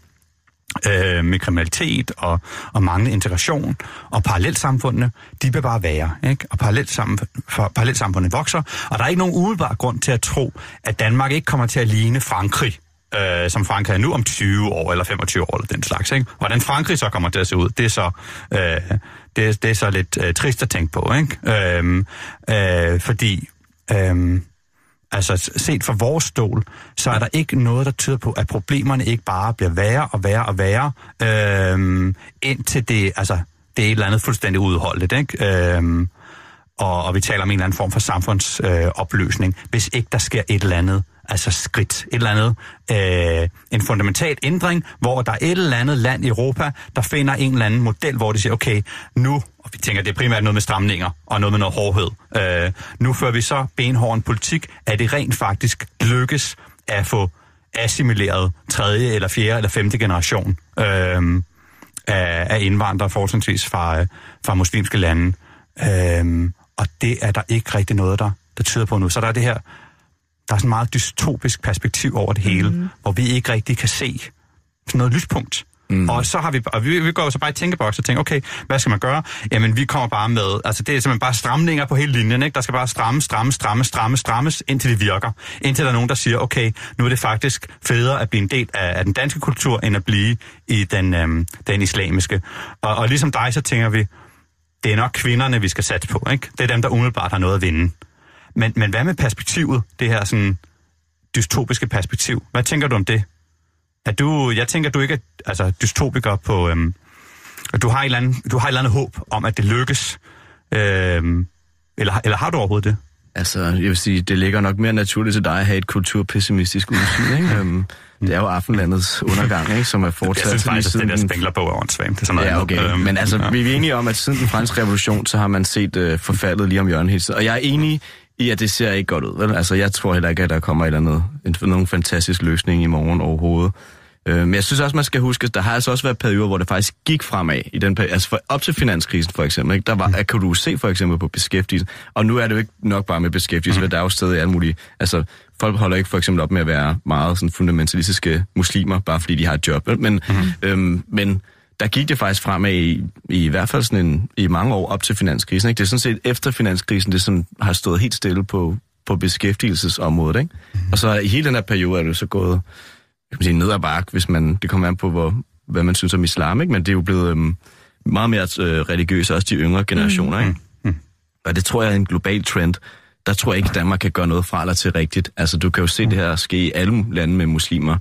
øh, med kriminalitet og, og manglende integration og parallelsamfundene, de vil bare være. Ikke? Og parallelsamfund, for, parallelsamfundet vokser, og der er ikke nogen umiddelbar grund til at tro, at Danmark ikke kommer til at ligne Frankrig, øh, som Frankrig er nu om 20 år eller 25 år eller den slags. Ikke? Hvordan Frankrig så kommer til at se ud, det er så, øh, det, det er så lidt øh, trist at tænke på. Ikke? Øhm, øh, fordi... øhm, altså set fra vores stol, så er der ikke noget, der tyder på, at problemerne ikke bare bliver værre og værre og værre, øhm, indtil det, altså, det er et eller andet fuldstændig udholdeligt, ikke? Øhm, og, og vi taler om en eller anden form for samfundsopløsning, øh, opløsning, hvis ikke der sker et eller andet altså skridt, et eller andet, øh, en fundamental ændring, hvor der er et eller andet land i Europa, der finder en eller anden model, hvor de siger, okay, nu, og vi tænker, det er primært noget med stramninger, og noget med noget hårdhed, øh, nu fører vi så benhården politik, at det rent faktisk lykkes at få assimileret tredje, eller fjerde, eller femte generation øh, af, af indvandrere, fortrinsvis fra, øh, fra muslimske lande. Øh, og det er der ikke rigtig noget, der, der tyder på nu. Så der er det her der er sådan et meget dystopisk perspektiv over det hele, mm. hvor vi ikke rigtig kan se sådan noget lyspunkt. Mm. Og så har vi, og vi, vi går jo så bare i tænkeboks og tænker, okay, hvad skal man gøre? Jamen, vi kommer bare med, altså det er simpelthen bare stramninger på hele linjen, ikke? Der skal bare stramme, stramme, stramme, stramme, strammes, indtil det virker. Indtil der er nogen, der siger, okay, nu er det faktisk federe at blive en del af, af den danske kultur, end at blive i den, øhm, den islamiske. Og, og ligesom dig, så tænker vi, det er nok kvinderne, vi skal satse på, ikke? Det er dem, der umiddelbart har noget at vinde. Men, men hvad med perspektivet, det her sådan dystopiske perspektiv? Hvad tænker du om det? Er du, jeg tænker, du ikke er altså, dystopiker på... Øhm, du har, et eller andet, du har et eller andet håb om, at det lykkes. Øhm, eller, eller har du overhovedet det? Altså, jeg vil sige, det ligger nok mere naturligt til dig at have et kulturpessimistisk udsyn, ikke? Um, det er jo Aftenlandets undergang, ikke? Som er fortsat Jeg synes faktisk, at det der siden- spænglerbog er åndssvagt. Det er sådan noget Ja, andet. okay. Øhm, Men altså, ja. vi er enige om, at siden den franske revolution, så har man set øh, forfaldet lige om hjørnet hele tiden. Og jeg er enig at det ser ikke godt ud. Vel? Altså, jeg tror heller ikke, at der kommer et eller andet, en, nogen fantastisk løsning i morgen overhovedet. Øh, men jeg synes også, man skal huske, at der har altså også været perioder, hvor det faktisk gik fremad. I den periode, altså for, op til finanskrisen for eksempel, ikke? der var, mm. kan du se for eksempel på beskæftigelse. Og nu er det jo ikke nok bare med beskæftigelse, mm. der er jo stadig alt muligt. Altså, folk holder ikke for eksempel op med at være meget sådan fundamentalistiske muslimer, bare fordi de har et job. Men, mm. øhm, men der gik det faktisk fremad i, i, hvert fald sådan en, i mange år op til finanskrisen. Ikke? Det er sådan set efter finanskrisen, det sådan har stået helt stille på, på beskæftigelsesområdet. Ikke? Mm. Og så i hele den her periode er det så gået kan man sige, ned ad bakke, hvis man, det kommer an på, hvor, hvad man synes om islam, ikke? men det er jo blevet øhm, meget mere øh, religiøst, også de yngre generationer. Mm. Ikke? Mm. Og det tror jeg er en global trend. Der tror jeg ikke, Danmark kan gøre noget fra eller til rigtigt. Altså, du kan jo se mm. det her ske i alle lande med muslimer,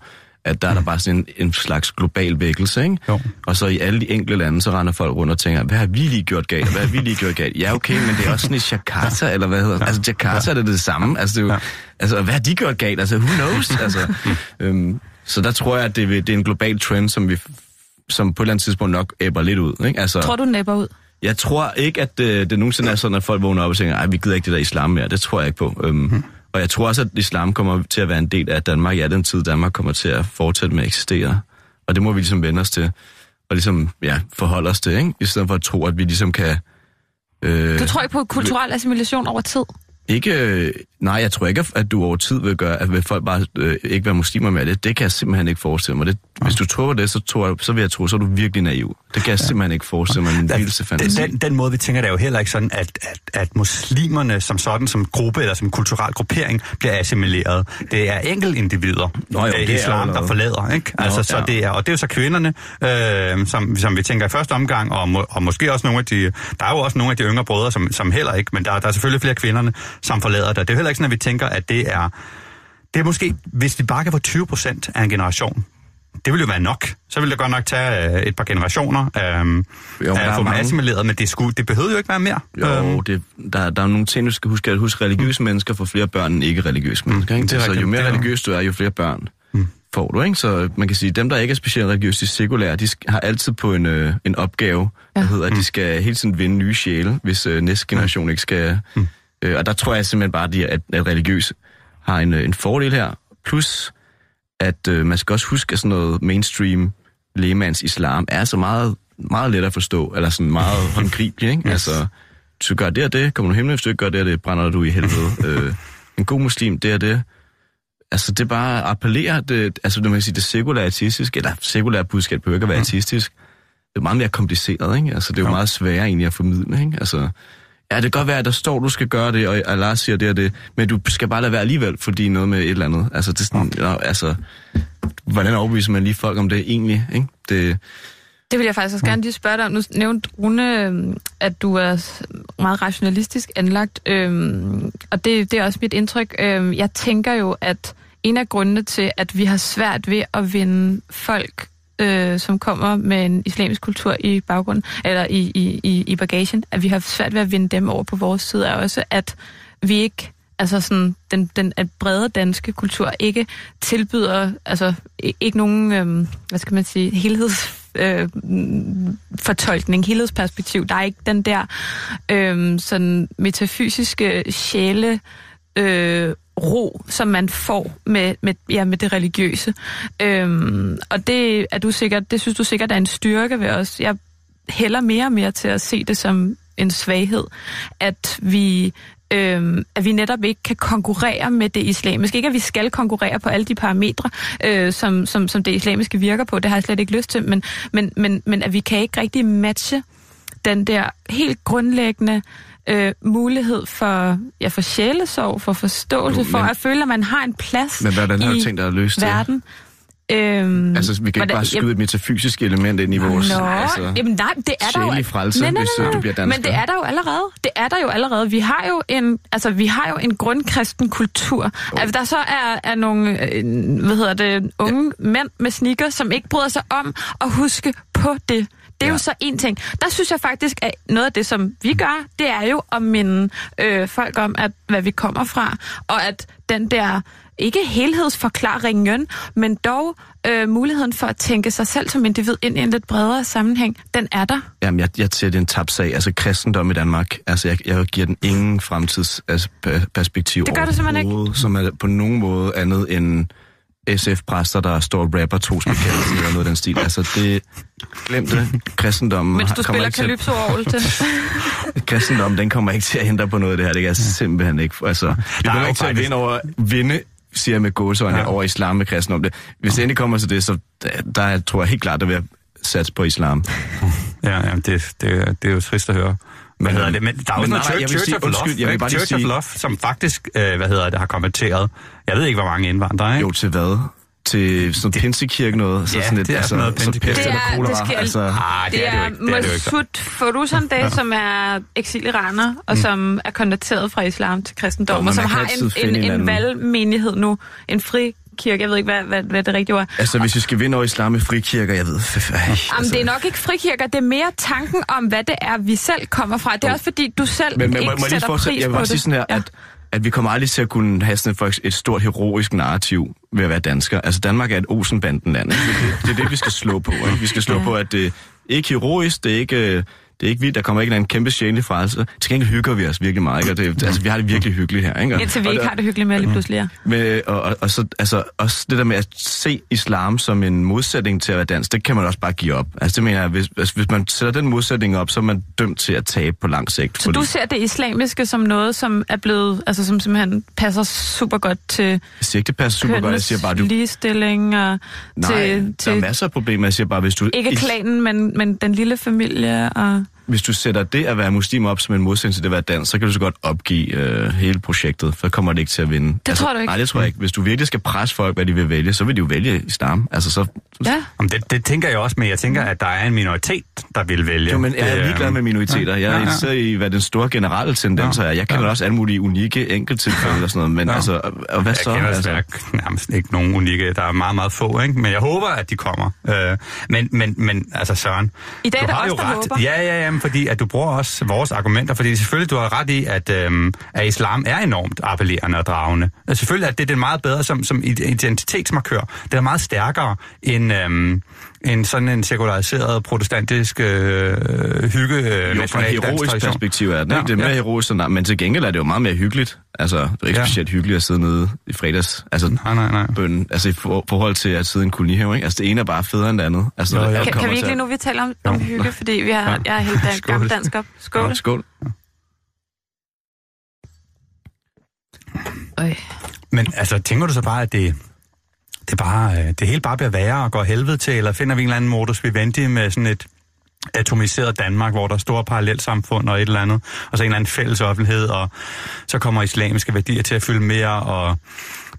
at der er der bare sådan en, en slags global vækkelse, ikke? Jo. Og så i alle de enkelte lande, så render folk rundt og tænker, hvad har vi lige gjort galt? Hvad har vi lige gjort galt? Ja, okay, men det er også sådan i Jakarta, eller hvad hedder det? Altså, Jakarta ja. er det det samme. Altså, det er jo, ja. altså, hvad har de gjort galt? Altså, who knows? Altså, øhm, så der tror jeg, at det, det er en global trend, som vi som på et eller andet tidspunkt nok æbber lidt ud. Ikke? Altså, tror du, den æbber ud? Jeg tror ikke, at det, øh, det nogensinde er sådan, at folk vågner op og tænker, at vi gider ikke det der islam mere. Det tror jeg ikke på. Øhm, hmm. Og jeg tror også, at islam kommer til at være en del af Danmark i ja, den tid, Danmark kommer til at fortsætte med at eksistere. Og det må vi ligesom vende os til. Og ligesom, ja, forholde os til, ikke? I stedet for at tro, at vi ligesom kan... Øh, du tror ikke på kulturel assimilation over tid? Ikke, nej, jeg tror ikke, at du over tid vil gøre, at vil folk bare øh, ikke være muslimer med det. Det kan jeg simpelthen ikke forestille mig. Det, hvis du tror det, så, tror jeg, så vil jeg tro, så er du virkelig naiv. Det kan jeg ja. simpelthen ikke forestille mig. Min vildeste fantasi. Den, den måde, vi tænker, det er jo heller ikke sådan, at, at, at muslimerne som sådan, som gruppe eller som kulturel gruppering, bliver assimileret. Det er enkeltindivider Nå, jo, det islam, er der forlader. Ikke? Altså, Nå, så ja. det er, og det er jo så kvinderne, øh, som, som vi tænker i første omgang, og, må, og måske også nogle af de... Der er jo også nogle af de yngre brødre, som, som heller ikke, men der, der er selvfølgelig flere kvinderne, som forlader det. Det er heller ikke sådan, at vi tænker, at det er... Det er måske, hvis vi bare kan få 20 procent af en generation, det vil jo være nok. Så vil det godt nok tage øh, et par generationer øh, jo, at få dem assimileret, men det, skulle, det behøver jo ikke være mere. Jo, øhm. det, der, der er nogle ting, du skal huske. At huske, religiøse mm. mennesker får flere børn end ikke-religiøse mm. mennesker. Ikke? så jo mere religiøs du er, jo flere børn mm. får du. Ikke? Så man kan sige, at dem, der ikke er specielt religiøse, de sekulære, de har altid på en, øh, en opgave, ja. der hedder, at de mm. skal hele tiden vinde nye sjæle, hvis øh, næste generation mm. ikke skal... Mm Øh, og der tror jeg simpelthen bare, at, at religiøs har en, øh, en fordel her. Plus, at øh, man skal også huske, at sådan noget mainstream lægemands islam er så meget, meget let at forstå, eller sådan meget håndgribeligt, ikke? Yes. Altså, du gør det og det, kommer du himlen, hvis du ikke gør det og det, brænder du i helvede. øh, en god muslim, det er det. Altså, det bare appellerer, det, altså, når man kan sige, det sekulære artistisk, eller sekulære budskab behøver ikke at være mm. artistisk, det er meget mere kompliceret, ikke? Altså, det er jo meget sværere egentlig at formidle, ikke? Altså, Ja, det kan godt være, at der står, at du skal gøre det, og Allah siger det og det, men du skal bare lade være alligevel, fordi noget med et eller andet. Altså, det er sådan, ja, altså, hvordan overbeviser man lige folk om det egentlig, ikke? Det, det vil jeg faktisk også gerne lige spørge dig om. Nu nævnte Rune, øhm, at du er meget rationalistisk anlagt, øhm, og det, det er også mit indtryk. Øhm, jeg tænker jo, at en af grundene til, at vi har svært ved at vinde folk øh, som kommer med en islamisk kultur i baggrunden, eller i, i, i, i bagagen, at vi har svært ved at vinde dem over på vores side, er også, at vi ikke altså sådan, den, den at brede danske kultur ikke tilbyder, altså ikke nogen, øh, hvad skal man sige, helheds øh, fortolkning, helhedsperspektiv. Der er ikke den der øh, sådan metafysiske sjæle øh, ro, som man får med, med, ja, med det religiøse. Øhm, og det er du sikkert, det synes du sikkert er en styrke ved os. Jeg hælder mere og mere til at se det som en svaghed, at vi øhm, at vi netop ikke kan konkurrere med det islamiske. Ikke at vi skal konkurrere på alle de parametre, øh, som, som, som det islamiske virker på, det har jeg slet ikke lyst til, men, men, men, men at vi kan ikke rigtig matche den der helt grundlæggende øh, mulighed for, ja, for sjælesorg, for forståelse, jo, men, for at føle, at man har en plads men hvordan har du tænkt dig at løse verden. Det? Øhm, altså, vi kan ikke bare skyde jamen, et metafysisk element ind i vores Nå, altså, jamen, nej, det er der jo, frelse, nej, nej, nej, hvis du bliver dansker. Men det er der jo allerede. Det er der jo allerede. Vi har jo en, altså, vi har jo en grundkristen kultur. Oh. Altså, der så er, er nogle, øh, hvad hedder det, unge ja. mænd med sneakers, som ikke bryder sig om at huske på det. Det er ja. jo så en ting. Der synes jeg faktisk, at noget af det, som vi gør, det er jo at minde øh, folk om, at hvad vi kommer fra, og at den der ikke helhedsforklaringen, men dog øh, muligheden for at tænke sig selv som individ ind i en lidt bredere sammenhæng, den er der. Jamen, jeg, jeg ser det en tabsag. Altså, kristendom i Danmark, altså, jeg, jeg giver den ingen fremtidsperspektiv altså, Det gør du simpelthen ikke. Som er på nogen måde andet end SF-præster, der står og rapper to bekendelsen eller noget af den stil. Altså, det... Glem det. Kristendommen Mens du kommer spiller ikke til, kristendommen, den kommer ikke til at ændre på noget af det her. Det kan jeg simpelthen ikke. Altså, vi Der er kommer jo ikke til at vinde over... Vinde siger jeg med gåsøjne, Ja. over islam med kristendom. Det. Hvis det endelig kommer til det, så der, der tror jeg helt klart, der vil satse på islam. Ja, ja det, det, det er jo trist at høre. Hvad Men, hedder det? Men der er jo men noget Church, Church sige- of Love, undskyld, jeg vil bare Church of sige- Love, som faktisk, øh, hvad hedder det, har kommenteret. Jeg ved ikke, hvor mange indvandrere, ikke? Jo, til hvad? Til sådan noget pinsekirke noget? Så Ja, sådan det er sådan noget så pinsekirke. Det eller er- det sker- altså, Ah, Det er. Det er det ikke. Masud Foruzandeh, ja. som er eksiliraner, og mm. som er konverteret fra islam til kristendom, men og som har en, en, en valgmenighed nu, en fri kirke, jeg ved ikke, hvad, hvad, hvad det rigtige ord er. altså, hvis vi skal vinde over islam i frikirker, jeg ved... Jamen, altså, det er nok ikke frikirker, det er mere tanken om, hvad det er, vi selv kommer fra. Det er også fordi, du selv Men, men ikke må, må lige sætter fortsætte? pris Jeg vil bare sige sådan her, Ja. at, at vi kommer aldrig til at kunne have sådan et, et stort heroisk narrativ ved at være dansker. Altså, Danmark er et Olsenbanden-land. Det, det, det er det, vi skal slå på. Ikke? Vi skal slå Ja. på, at det ikke heroisk, det er ikke... øh, Det er ikke vildt, der kommer ikke en kæmpe sjældent frelse. Til gengæld hygger vi os virkelig meget, ikke? Og det, altså, vi har det virkelig hyggeligt her, ikke? Og- Indtil vi ikke har det hyggeligt Mm. lige pludselig, ja. med, og, og, og så, altså, også det der med at se islam som en modsætning til at være dansk, det kan man også bare give op. Altså det mener jeg, hvis, hvis, hvis man sætter den modsætning op, så er man dømt til at tabe på lang sigt. Så du ser det islamiske som noget, som er blevet, altså som simpelthen passer super godt til Jeg siger ikke, det passer super godt. Jeg siger bare, du... ligestilling og Nej, til, der er til masser af problemer. Jeg siger bare, hvis du, ikke klanen, men, men den lille familie og... hvis du sætter det at være muslim op som en modsætning til det at være dansk, så kan du så godt opgive øh, hele projektet, for så kommer det ikke til at vinde. Det tror du ikke? Nej, det tror jeg ikke. Hvis du virkelig skal presse folk, hvad de vil vælge, så vil de jo vælge islam. Altså, så, Ja, Jamen, det, det tænker jeg også, men jeg tænker, at der er en minoritet, der vil vælge. Jo, men jeg er ligeglad øhm, med minoriteter. Jeg er ja. interesseret i, hvad den store generelle tendens Ja, er. Jeg kender ja. også alle mulige unikke enkelttilfælde og sådan noget, men Ja. altså, og- hvad Jeg så? kender Altså, nærmest ikke nogen unikke. Der er meget, meget få, ikke? Men jeg håber, at de kommer. Øh, men, men, men altså, Søren... I dag er du det har os, jo der ret. håber. Ja, ja, ja, sammen, fordi at du bruger også vores argumenter. Fordi selvfølgelig, du har ret i, at, øhm, at islam er enormt appellerende og dragende. Altså, selvfølgelig at det, det er meget bedre som, som identitetsmarkør. Det er meget stærkere end... Øhm, end sådan en sekulariseret protestantisk øh, hygge øh, jo, fra dansk heroisk perspektiv er det, Ja, ikke? Det er mere ja. heroisk, end, men til gengæld er det jo meget mere hyggeligt. Altså, det er ikke Ja. specielt hyggeligt at sidde nede i fredags. Altså, Nej, nej, nej. bøn, altså i for, forhold til at sidde i en kolonihave, ikke? Altså, det ene er bare federe end det andet. Altså, Jo, jo. kan, kan vi ikke lige nu, vi taler om, om Jo. hygge, fordi vi har, Ja. jeg er helt dan, Skål. gammel dansk op. Skål. Ja, skål. Øj. Men altså, tænker du så bare, at det, det, bare, øh, det hele bare bliver værre og går helvede til, eller finder vi en eller anden modus vivendi med sådan et atomiseret Danmark, hvor der er store parallelsamfund og et eller andet, og så en eller anden fælles offentlighed, og så kommer islamiske værdier til at fylde mere, og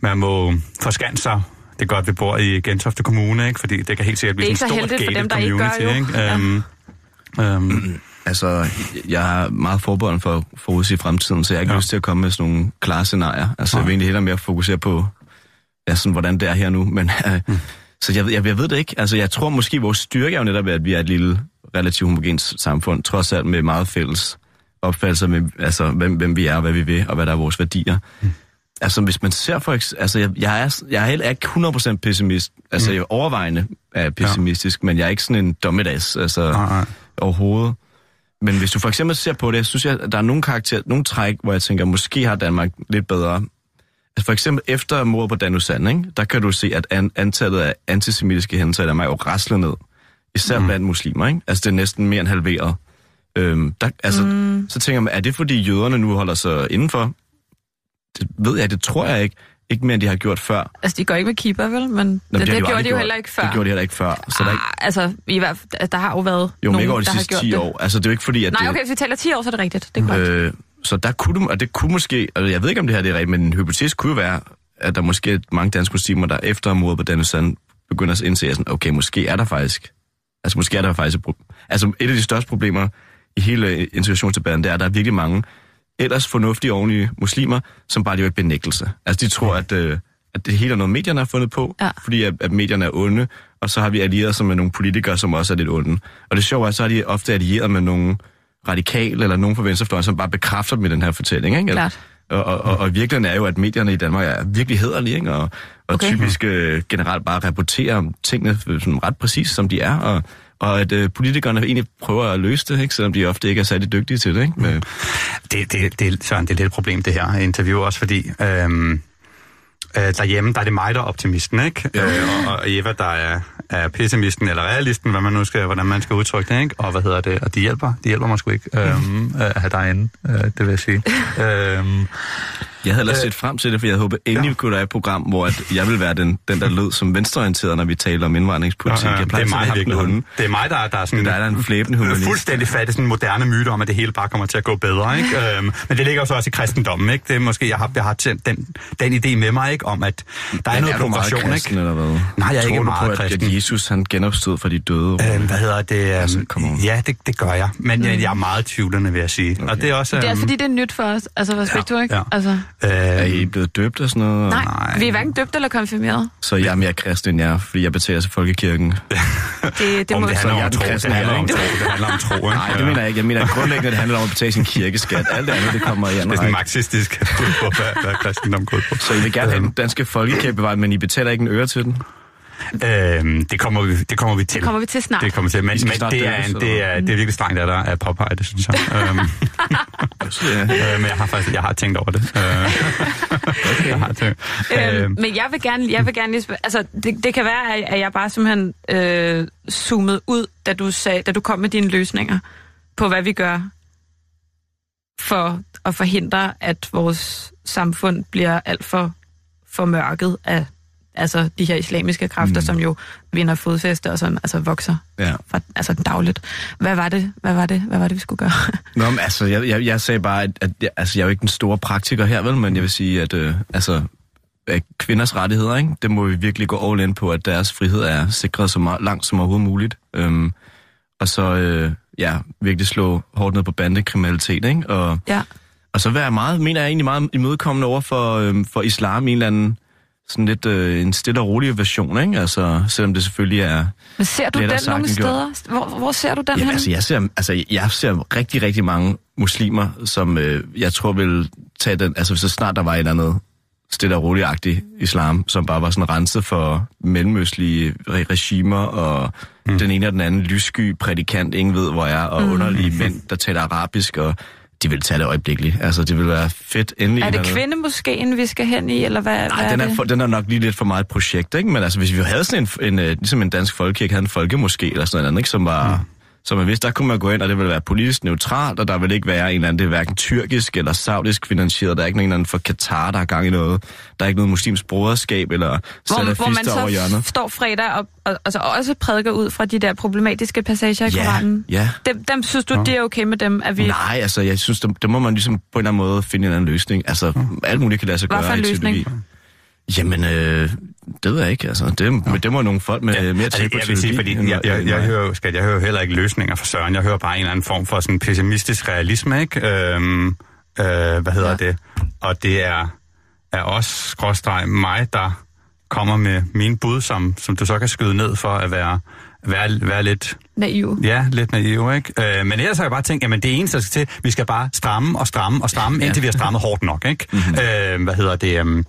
man må forskanse sig. Det er godt, vi bor i Gentofte Kommune, ikke? fordi det kan helt sikkert blive sådan ikke en stor for gated dem, der ikke community. gør, jo. ikke? Ja. Øhm, øhm, Altså, jeg er meget forberedt for at forudse fremtiden, så jeg har ikke Ja. ja. lyst til at komme med sådan nogle klare scenarier. Altså, Nej. jeg vil egentlig hellere mere fokusere på, ja, sådan, hvordan det er her nu. Men, øh, Mm. Så jeg, ved- jeg, jeg ved det ikke. Altså, jeg tror måske, vores styrke er jo netop, at vi er et lille, relativt homogent samfund, trods alt med meget fælles opfattelser med, altså, hvem, hvem vi er, hvad vi vil, og hvad der er vores værdier. Mm. Altså, hvis man ser for eksempel... Altså, jeg, jeg, er, jeg er heller ikke 100% pessimist. Altså, Mm. jeg er overvejende er pessimistisk, ja. men jeg er ikke sådan en dommedags, altså, nej, nej. overhovedet. Men hvis du for eksempel ser på det, jeg synes, jeg, der er nogle karakterer, nogle træk, hvor jeg tænker, måske har Danmark lidt bedre. Altså for eksempel efter mordet på Danusand, ikke? der kan du se, at an, antallet af antisemitiske hændelser i Danmark er jo raslet ned. Især mm. blandt muslimer, ikke? Altså det er næsten mere end halveret. Øhm, der, altså, mm. Så tænker man, er det fordi jøderne nu holder sig indenfor? Det ved jeg, det tror jeg ikke. Ikke mere, end de har gjort før. Altså, de går ikke med keeper, vel? Men det, Nå, det, har det jo gjorde de jo gjort. heller ikke før. Det gjorde de heller ikke før. Så der er ikke, Ah, altså, i hvert fald, der har jo været jo, nogen, ikke over de der har sidste gjort 10 det. år. Altså det er jo ikke fordi, at Nej, det, okay, hvis vi taler 10 år, så er det rigtigt. Det er korrekt. Øh, så der kunne du, og det kunne måske, og jeg ved ikke, om det her det er rigtigt, men en hypotes kunne jo være, at der måske er mange danske muslimer, der efter mordet på Dennis Sand begynder at indse, at sådan, okay, måske er der faktisk, altså måske er der faktisk, et pro- altså et af de største problemer i hele integrationsdebatten, det er, at der er virkelig mange ellers fornuftige, ordentlige muslimer, som bare lever i benægtelse. Altså de tror, at, øh, at det hele er noget, medierne har fundet på, Ja. fordi at, at medierne er onde, og så har vi allieret sig med nogle politikere, som også er lidt onde. Og det sjove er, så har de ofte allieret med nogle radikale eller nogen fra venstrefløjen, som bare bekræfter dem i den her fortælling. Ikke? Klart. Og, og, og, og virkeligheden er jo, at medierne i Danmark er virkelig hederlige, ikke? og, og Okay. typisk øh, generelt bare rapporterer om tingene øh, sådan ret præcis, som de er, og, og at øh, politikerne egentlig prøver at løse det, ikke? selvom de ofte ikke er særlig dygtige til det. Ikke? Med, Det, det, det, Søren, det er lidt et problem, det her interview også, fordi øhm, Øh, derhjemme, der er det mig, der er optimisten, ikke? Øh, og, og Eva, der er, er pessimisten eller realisten, hvad man nu skal, hvordan man skal udtrykke det, ikke? Og hvad hedder det? Og de hjælper, de hjælper mig sgu ikke øhm, at have dig inde, øh, det vil jeg sige. øhm, Jeg havde ellers Øh, set frem til det, for jeg havde håbet endelig, ja. kunne der et program, hvor at jeg ville være den, den der lød som venstreorienteret, når vi taler om indvandringspolitik. øh, jeg det plejer er altid at mig i have den. Det er mig, der, der er sådan... Der er der en flæbende humanist. fuldstændig fat i sådan en moderne myte om, at det hele bare kommer til at gå bedre, ikke? øhm, men det ligger jo så også i kristendommen, ikke? Det er måske, jeg har, jeg har tændt den, den idé med mig, ikke? Om, at der er Men noget er du meget progression, kristen, ikke? eller hvad? Nej, jeg er Tror ikke meget på, at, kristen. at Jesus han genopstod fra de døde? Øhm, hvad hedder det? Øhm, Altså, ja, det, det gør jeg. Men jeg, jeg er meget tvivlende, vil jeg sige. Okay. Og det er også... Det er øhm, fordi, det er nyt for os. Altså, hvad ja, ikke? ja. Altså, Er I blevet døbt og sådan noget? nej, Nej. vi er hverken døbt eller konfirmeret. Så jeg er mere kristen end jer, fordi jeg betaler til folkekirken. Det, det om må det handler jeg er om tro, det handler om tro, ikke? det handler om tro, ikke? Nej, det mener jeg ikke. Jeg mener at grundlæggende, det handler om at betale sin kirkeskat. Alt det andet, det kommer i Det anden er sådan marxistisk hvad, hvad kristendom går på. Så I vil gerne have den danske folkekirke bevaret, men I betaler ikke en øre til den? Øhm, det, kommer vi, det kommer vi til. Det kommer vi til snart. Det kommer til, men, men det, er, en, det, er, det er virkelig strengt af dig at påpege det, synes jeg. øhm, øh, men jeg har faktisk jeg har tænkt over det. Øh, jeg har tænkt. Øhm, men jeg vil gerne, jeg vil gerne lige spørge, altså det, det kan være, at- at jeg bare simpelthen øh, zoomede ud, da du, sagde, da du kom med dine løsninger på, hvad vi gør for at forhindre, at vores samfund bliver alt for formørket af altså de her islamiske kræfter, mm. som jo vinder fodfæste og sådan, altså vokser ja. fra, altså dagligt. Hvad var det, hvad var det, hvad var det, vi skulle gøre? Nå, men altså, jeg, jeg, jeg sagde bare, at, at jeg, altså, jeg er jo ikke den store praktiker her, vel, men jeg vil sige, at øh, altså, kvinders rettigheder, ikke? det må vi virkelig gå all in på, at deres frihed er sikret så meget, langt som overhovedet muligt. Øhm, og så, øh, ja, virkelig slå hårdt ned på bandekriminalitet, ikke? Og, ja. og så være meget, mener jeg egentlig meget imødekommende over for, øh, for islam i en eller anden, sådan lidt øh, en stille og rolig version, ikke? Altså, selvom det selvfølgelig er... Men ser du den nogle steder? Hvor, hvor ser du den Jamen, hen? altså, jeg ser, altså, jeg ser rigtig, rigtig mange muslimer, som øh, jeg tror vil tage den, altså så snart der var et eller andet stille og roligt islam, som bare var sådan renset for mellemøstlige re- regimer, og mm. den ene og den anden lyssky prædikant, ingen ved hvor er, og mm. underlige mænd, der taler arabisk, og de vil tage det øjeblikkeligt. Altså, det vil være fedt endelig. Er det hernede. kvindemoskeen, vi skal hen i, eller hvad, hvad Nej, den er for, den er nok lige lidt for meget et projekt, ikke? Men altså, hvis vi havde sådan en, en, øh, ligesom en dansk folkekirke, havde en folkemoské eller sådan noget ikke? Som var... Mm. Så man vidste, der kunne man gå ind, og det ville være politisk neutralt, og der vil ikke være en eller anden, det er hverken tyrkisk eller saudisk finansieret, der er ikke nogen anden for Katar, der er gang i noget. Der er ikke noget muslims broderskab eller hvor, hvor man over så hjørnet. står fredag og, og, og så også prædiker ud fra de der problematiske passager i Ja, Koranen. ja. Dem, dem synes du, det er okay med dem, at vi... Nej, altså, jeg synes, der, der må man ligesom på en eller anden måde finde en anden løsning. Altså, alt muligt kan lade sig Hvad gøre for en i løsning? teologi. Jamen, øh, det ved jeg ikke. Altså, det, men det må nogle folk med ja, mere Altså, jeg vil sige, fordi end- jeg, jeg, jeg, hører, skat, jeg hører heller ikke løsninger for Søren. Jeg hører bare en eller anden form for sådan pessimistisk realisme, ikke? Øhm, øh, hvad hedder Ja. ja. det? Og det er, er også, skråstreg, mig, der kommer med mine bud, som, som du så kan skyde ned for at være, være, være lidt Naiv. Ja, lidt naiv, ikke? Øh, men ellers har jeg bare tænkt, jamen det eneste, der skal til, vi skal bare stramme og stramme og stramme, indtil vi har strammet hårdt nok, ikke? Mm-hmm. Øh, hvad hedder det? Um,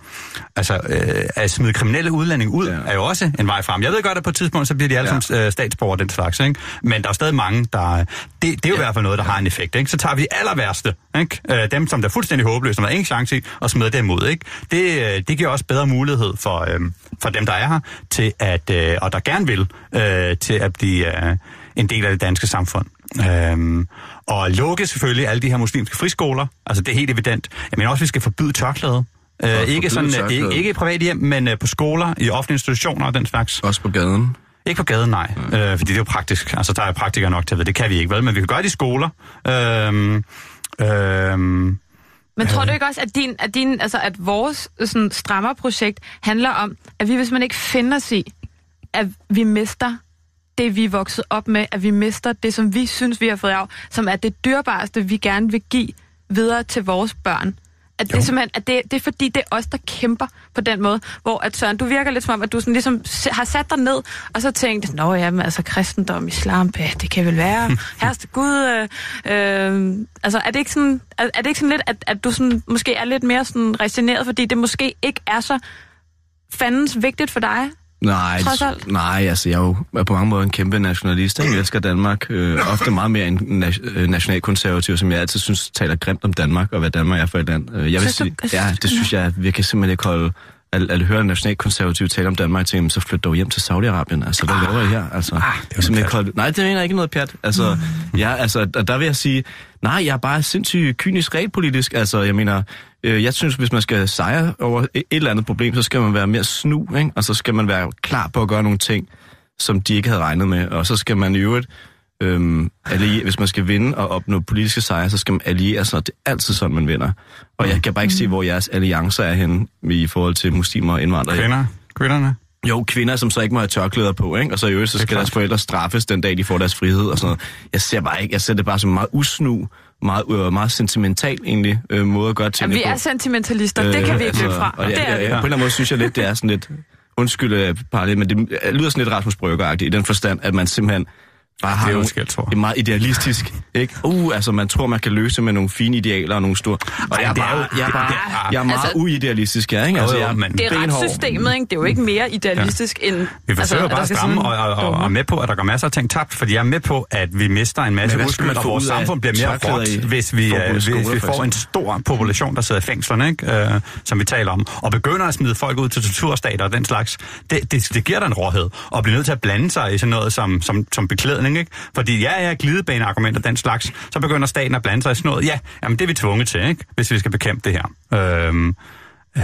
altså, øh, at smide kriminelle udlændinge ud, Ja. ja. er jo også en vej frem. Jeg ved godt, at på et tidspunkt, så bliver de alle Ja. øh, statsborger den slags, ikke? Men der er stadig mange, der... Det, det er jo ja. i hvert fald noget, der har en effekt, ikke? Så tager vi de aller værste, ikke? Øh, dem, som der er fuldstændig håbløse, som der er ingen chance i, og smider dem ud, ikke? Det, øh, det giver også bedre mulighed for, øh, for dem, der er her, til at, øh, og der gerne vil, øh, til at blive... Øh, en del af det danske samfund. Øhm, og lukke selvfølgelig alle de her muslimske friskoler. Altså det er helt evident. Jeg mener også, at vi skal forbyde tørklæde. Øh, ikke, sådan, øh, tørklæde. ikke, ikke i private hjem, men øh, på skoler, i offentlige institutioner og den slags. Også på gaden. Ikke på gaden, nej. Mm. Øh, fordi det er jo praktisk. Altså, der er praktikere nok til at vide. Det kan vi ikke, vel? Men vi kan gøre det i skoler. Øhm, øhm, Men tror du ikke også, at, din, at, din, altså, at vores sådan, strammerprojekt handler om, at vi hvis man ikke finder os i, at vi mister det, vi er vokset op med, at vi mister det, som vi synes, vi har fået af, som er det dyrbareste, vi gerne vil give videre til vores børn. At det, er at det, det er fordi, det er os, der kæmper på den måde, hvor at Søren, du virker lidt som om, at du sådan ligesom har sat dig ned, og så tænkt, nå ja, men altså kristendom, islam, ja, det kan vel være, herreste Gud, øh, øh, altså er det ikke sådan, er, er det ikke sådan lidt, at, at du sådan, måske er lidt mere sådan resigneret, fordi det måske ikke er så fandens vigtigt for dig? Nej, Trods alt. nej, altså jeg er jo er på mange måder en kæmpe nationalist. Jeg elsker Danmark. Øh, ofte meget mere en na- øh, nationalkonservativ, som jeg altid synes taler grimt om Danmark og hvad Danmark er for et land. Øh, jeg vil du- sige, ja, du- det synes jeg, vi kan simpelthen ikke holde at, at høre nationalkonservative tale om Danmark, tænker, så flyt dog hjem til Saudi-Arabien. Altså, hvad laver I her? Altså, ah, det er ikke holde- nej, det mener jeg ikke noget pjat. Altså, Mm. ja, altså, og der vil jeg sige, nej, jeg er bare sindssygt kynisk realpolitisk. Altså, jeg mener, øh, jeg synes, hvis man skal sejre over et, eller andet problem, så skal man være mere snu, ikke? Og så skal man være klar på at gøre nogle ting, som de ikke havde regnet med. Og så skal man i øvrigt, øhm, alliere, hvis man skal vinde og opnå politiske sejre, så skal man alliere sig. Det er altid sådan, man vinder. Og jeg kan bare ikke se, hvor jeres alliancer er henne i forhold til muslimer og indvandrere. Kvinder, kvinderne. Jo, kvinder, som så ikke må have tørklæder på, ikke? Og så i øvrigt, så skal deres forældre straffes den dag, de får deres frihed og sådan noget. Jeg ser bare ikke, jeg ser det bare som meget usnu, meget, øh, meget sentimental egentlig øh, måde at gøre Ja, tingene vi på. er sentimentalister, det kan vi ikke løbe fra. Øh, Og Det ja, er ja, ja, på en eller anden måde synes jeg lidt, det er sådan lidt, undskyld øh, parallelt, men det øh, lyder sådan lidt Rasmus brygger i den forstand, at man simpelthen bare har Det er jo nogle, det er meget idealistisk, ikke? Uh, altså man tror, man kan løse med nogle fine idealer og nogle store... Og jeg er det er bare, jo- jeg er bare, jeg er meget Altså- uidealistisk, ja, ikke? Altså, jeg er men- Det er retssystemet, ikke? Det er jo ikke mere idealistisk end... Vi forsøger at der bare at stramme sidde og, og, og, og med på, at der går masser af ting tabt, fordi jeg er med på, at vi mister en masse uskyld, og vores samfund bliver mere råt, hvis vi, øh, hvis vi får en stor population, der sidder i fængslerne, ikke? Øh, som vi taler om, og begynder at smide folk ud til torturstater og den slags. Det, det, det giver dig en råhed, og bliver nødt til at blande sig i sådan noget som, som, som beklædning, ikke? Fordi ja, ja, glidebaneargumenter og den slags, så begynder staten at blande sig i sådan noget. Ja, jamen det er vi tvunget til, ikke? Hvis vi skal bekæmpe det her. Øhm, øh,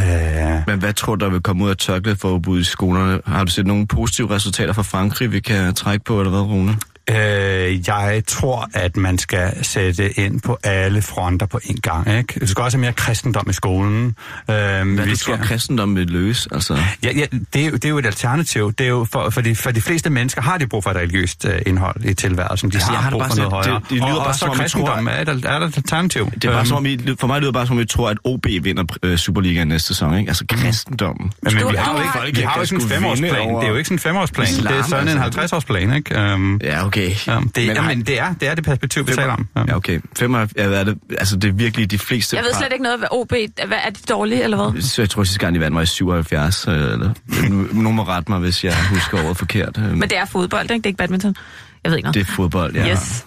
Men hvad tror du, der vil komme ud af tørklædeforbud i skolerne? Har du set nogle positive resultater fra Frankrig, vi kan trække på, eller hvad, Rune? Øh, jeg tror, at man skal sætte ind på alle fronter på en gang. Ikke? Vi skal også have mere kristendom i skolen. Øh, Hvad vi du skal... tror, kristendommen vil løse? Altså, Ja, ja det, er jo, det er jo et alternativ. Det er jo for, for, de, for de fleste mennesker har de brug for et religiøst uh, indhold i tilværelsen. De Altså, har, har brug for noget højere. det- det lyder og, bare og så som kristendom tror, er, et, er et alternativ. det er bare, Øhm, som om, I, for mig lyder det bare, som om vi tror, at OB vinder øh, Superligaen næste sæson. Ikke? Altså kristendommen. Men, men vi har jo ikke, vi har jo ikke sådan en femårsplan. Det er jo ikke sådan en femårsplan. islam, det er sådan en altså. 50-årsplan, ikke? Øhm, Ja, okay. Ja, det, Men jamen, det, er, det er det perspektiv, vi taler om. Ja, okay. Fem er, ja, hvad er det? Altså, det er virkelig de fleste... Jeg ved slet ikke noget, hvad OB... Hvad er de dårlige, eller hvad? Så jeg tror, sidste gang, de vandt, var i 77. øh, Eller, nu, nogen må rette mig, hvis jeg husker året forkert. Øh, Men det er fodbold, ikke? Det er ikke badminton. Jeg ved ikke noget. Det er fodbold, ja. Yes.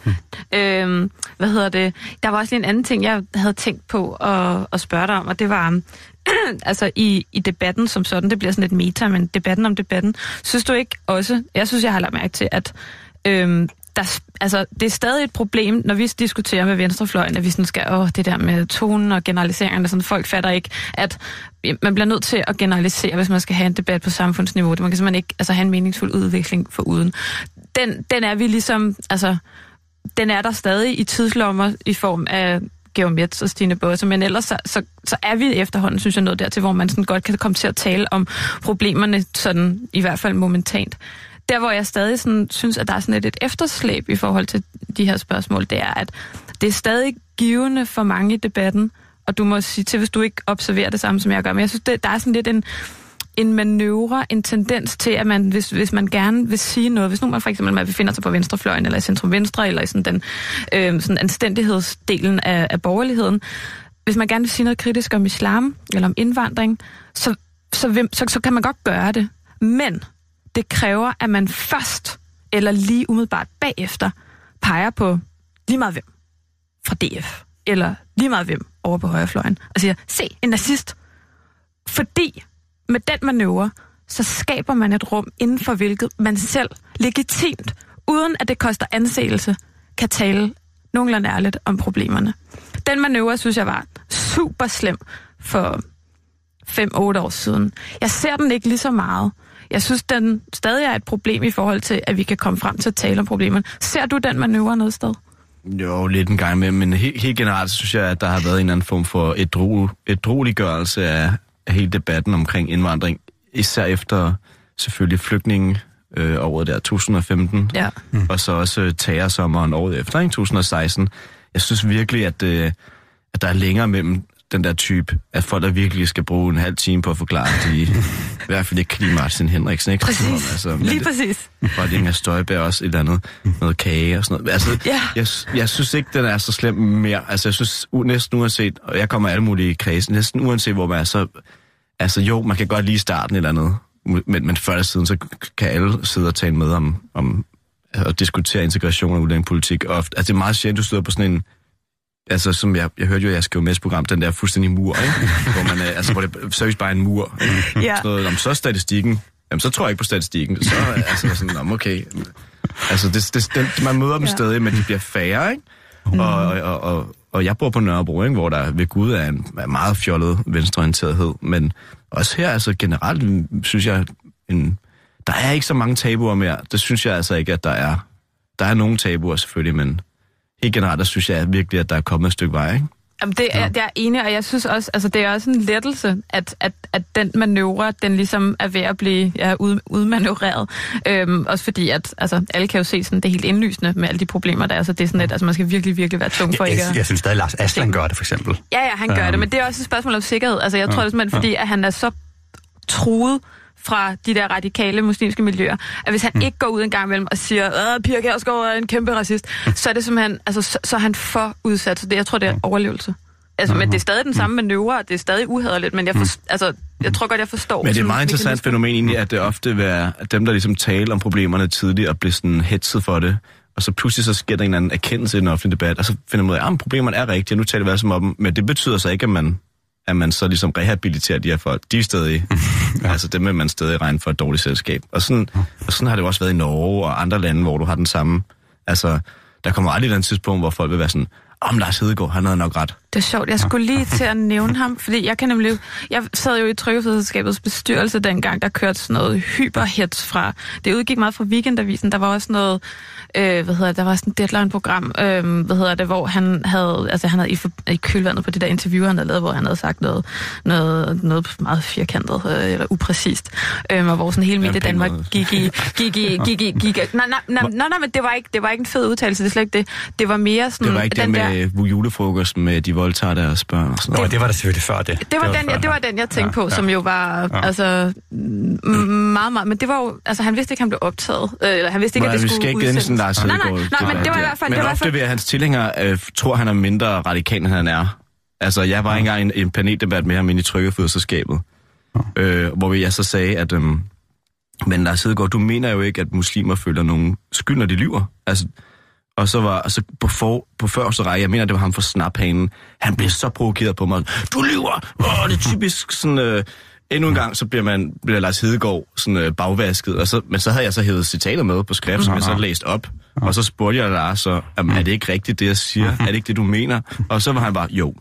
øhm, hvad hedder det? Der var også lige en anden ting, jeg havde tænkt på at, at spørge dig om, og det var, altså i, i debatten som sådan, det bliver sådan lidt meta, men debatten om debatten, synes du ikke også, jeg synes, jeg har lagt mærke til, at øhm, der, altså, det er stadig et problem, når vi diskuterer med venstrefløjen, at vi sådan skal, åh, det der med tonen og generaliseringerne, sådan folk fatter ikke, at man bliver nødt til at generalisere, hvis man skal have en debat på samfundsniveau. Man kan simpelthen ikke altså, have en meningsfuld udvikling for uden. Den, den er vi ligesom, altså, den er der stadig i tidslommer i form af Georg Metz og Stine Bosse, men ellers så, så, så er vi efterhånden, synes jeg, nået dertil, hvor man sådan godt kan komme til at tale om problemerne, sådan i hvert fald momentant. Der, hvor jeg stadig sådan, synes, at der er sådan et, et efterslæb i forhold til de her spørgsmål, det er, at det er stadig givende for mange i debatten, og du må sige til, hvis du ikke observerer det samme, som jeg gør, men jeg synes, det, der er sådan lidt en, en manøvre, en tendens til, at man, hvis, hvis man gerne vil sige noget, hvis nu man for eksempel man befinder sig på venstrefløjen, eller i centrum venstre, eller i sådan den øh, sådan anstændighedsdelen af, af borgerligheden, hvis man gerne vil sige noget kritisk om islam, eller om indvandring, så, så, så, så kan man godt gøre det. Men det kræver, at man først, eller lige umiddelbart bagefter, peger på lige meget hvem fra DF, eller lige meget hvem over på højrefløjen, og siger, se, en nazist. Fordi med den manøvre, så skaber man et rum inden for hvilket man selv legitimt, uden at det koster anseelse, kan tale nogenlunde ærligt om problemerne. Den manøvre, synes jeg, var super slem for 5-8 år siden. Jeg ser den ikke lige så meget. Jeg synes, den stadig er et problem i forhold til, at vi kan komme frem til at tale om problemerne. Ser du den manøvre noget sted? Jo, lidt en gang med, men helt, helt generelt synes jeg, at der har været en eller anden form for et, dro, et droliggørelse af, af hele debatten omkring indvandring, især efter selvfølgelig flygtninge øh, året der 2015, Ja. og så også øh, terrorsommeren året efter, ikke? 2016. Jeg synes virkelig, at, øh, at der er længere mellem den der type, at folk, der virkelig skal bruge en halv time på at forklare, at de i hvert fald ikke kan lide Martin Henriksen, ikke? Præcis. Altså, men Lige det- præcis. og det Inger Støjberg også et eller andet, noget kage og sådan noget. Altså, Ja. jeg, jeg synes ikke, den er så slem mere. Altså, jeg synes næsten uanset, og jeg kommer alle mulige kredse, næsten uanset, hvor man er, så... Altså, jo, man kan godt lige starten et eller andet, men, men før eller siden, så kan alle sidde og tale med om, om at diskutere integration og udlændingepolitik. Og, altså, det er meget sjældent, du støder på sådan en altså som jeg, jeg hørte jo, at jeg skrev med program, den der fuldstændig mur, ikke? hvor, man, er, altså, hvor det seriøst bare en mur. Ja. Sådan noget, om så statistikken, jamen så tror jeg ikke på statistikken. Så er altså sådan, om okay. Altså, det, det, den, man møder dem Ja. stadig, men de bliver færre, ikke? Mm. Og, og, og, og jeg bor på Nørrebro, ikke? hvor der ved Gud er en er meget fjollet venstreorienterethed, men også her, altså generelt, synes jeg, en, der er ikke så mange tabuer mere. Det synes jeg altså ikke, at der er. Der er nogle tabuer selvfølgelig, men helt generelt, der synes jeg virkelig, at der er kommet et stykke vej, ikke? Jamen, det er, det er enig, og jeg synes også, altså det er også en lettelse, at, at, at den manøvre, den ligesom er ved at blive ja, ud, udmanøvreret. Øhm, også fordi, at altså, alle kan jo se sådan, det er helt indlysende med alle de problemer, der er, så det er sådan lidt, altså man skal virkelig, virkelig være tung for Jeg, ikke jeg, at... jeg synes stadig, at Lars Aslan gør det, for eksempel. Ja, ja, han gør Øhm. det, men det er også et spørgsmål om sikkerhed. Altså, jeg tror det er simpelthen, fordi at han er så truet fra de der radikale muslimske miljøer, at hvis han mm. ikke går ud en gang imellem og siger, at Pia Kjærsgaard er en kæmpe racist, så er det simpelthen, altså, så, så er han for udsat. Så det, jeg tror, det er en overlevelse. Altså, men det er stadig den samme manøvre, og det er stadig uhederligt, men jeg, for, altså, jeg tror godt, jeg forstår. Men det er et meget interessant fænomen egentlig, at det ofte er at dem, der ligesom taler om problemerne tidligere og bliver sådan hetset for det, og så pludselig så sker der en eller anden erkendelse i den offentlige debat, og så finder man ud af, at problemerne er rigtige, og nu taler vi altså om dem, men det betyder så ikke, at man, at man så ligesom rehabiliterer de her folk. De er stadig, ja. altså dem vil man stadig regne for et dårligt selskab. Og sådan, og sådan har det jo også været i Norge og andre lande, hvor du har den samme, altså der kommer aldrig et eller andet tidspunkt, hvor folk vil være sådan, om Lars Hedegaard, han havde nok ret. Det er sjovt. Jeg skulle lige til at nævne ham, fordi jeg kan nemlig... Jeg sad jo i Trykkefrihedsselskabets bestyrelse dengang, der kørte sådan noget hyperhits fra... Det udgik meget fra Weekendavisen. Der var også noget... Øh, hvad hedder det? Der var sådan et deadline-program, øh, hvad hedder det, hvor han havde... Altså han havde i, for, i kølvandet på det der interview, han havde lavet, hvor han havde sagt noget, noget, noget meget firkantet øh, eller upræcist. Øh, og hvor sådan hele pænt Danmark gik i... Gik i, gik i, gik i nej, nej, nej, nej, nej, men det var, ikke, det var ikke en fed udtalelse, det er slet ikke det. Det var mere sådan... Det var ikke det den der, med julefrokosten med, de voldtager deres børn og sådan Nå, noget. det var da selvfølgelig før det. Det var, den, før jeg, det var den, jeg tænkte Ja, på, ja. som jo var, Ja. altså, mm, meget, meget, men det var jo, altså, han vidste ikke, han blev optaget, øh, eller han vidste ikke, Nej, at det vi skulle skal ikke ende sådan udsendes. Lars Nej, nej, nej, men det var i hvert fald, Men det var i hvert ofte fald, vil hans tilhængere øh, tror, han er mindre radikal, end han er. Altså, jeg var engang i en, en paneldebat med ham inde i Trykkefødelseselskabet, øh, hvor jeg så sagde, at... Øhm, men Lars Hedegaard, du mener jo ikke, at muslimer føler nogen skyld, når de lyver. Altså, og så var altså på, for, på første række, jeg mener, det var ham for snaphanen, han blev så provokeret på mig. Du lyver! Åh, det er typisk sådan... Øh, endnu en gang, så bliver, man, bliver Lars Hedegaard sådan, øh, bagvasket. Og så, men så havde jeg så hævet citater med på skrift, som jeg så læst op. Og så spurgte jeg Lars, så, er det ikke rigtigt, det jeg siger? Er det ikke det, du mener? Og så var han bare, jo.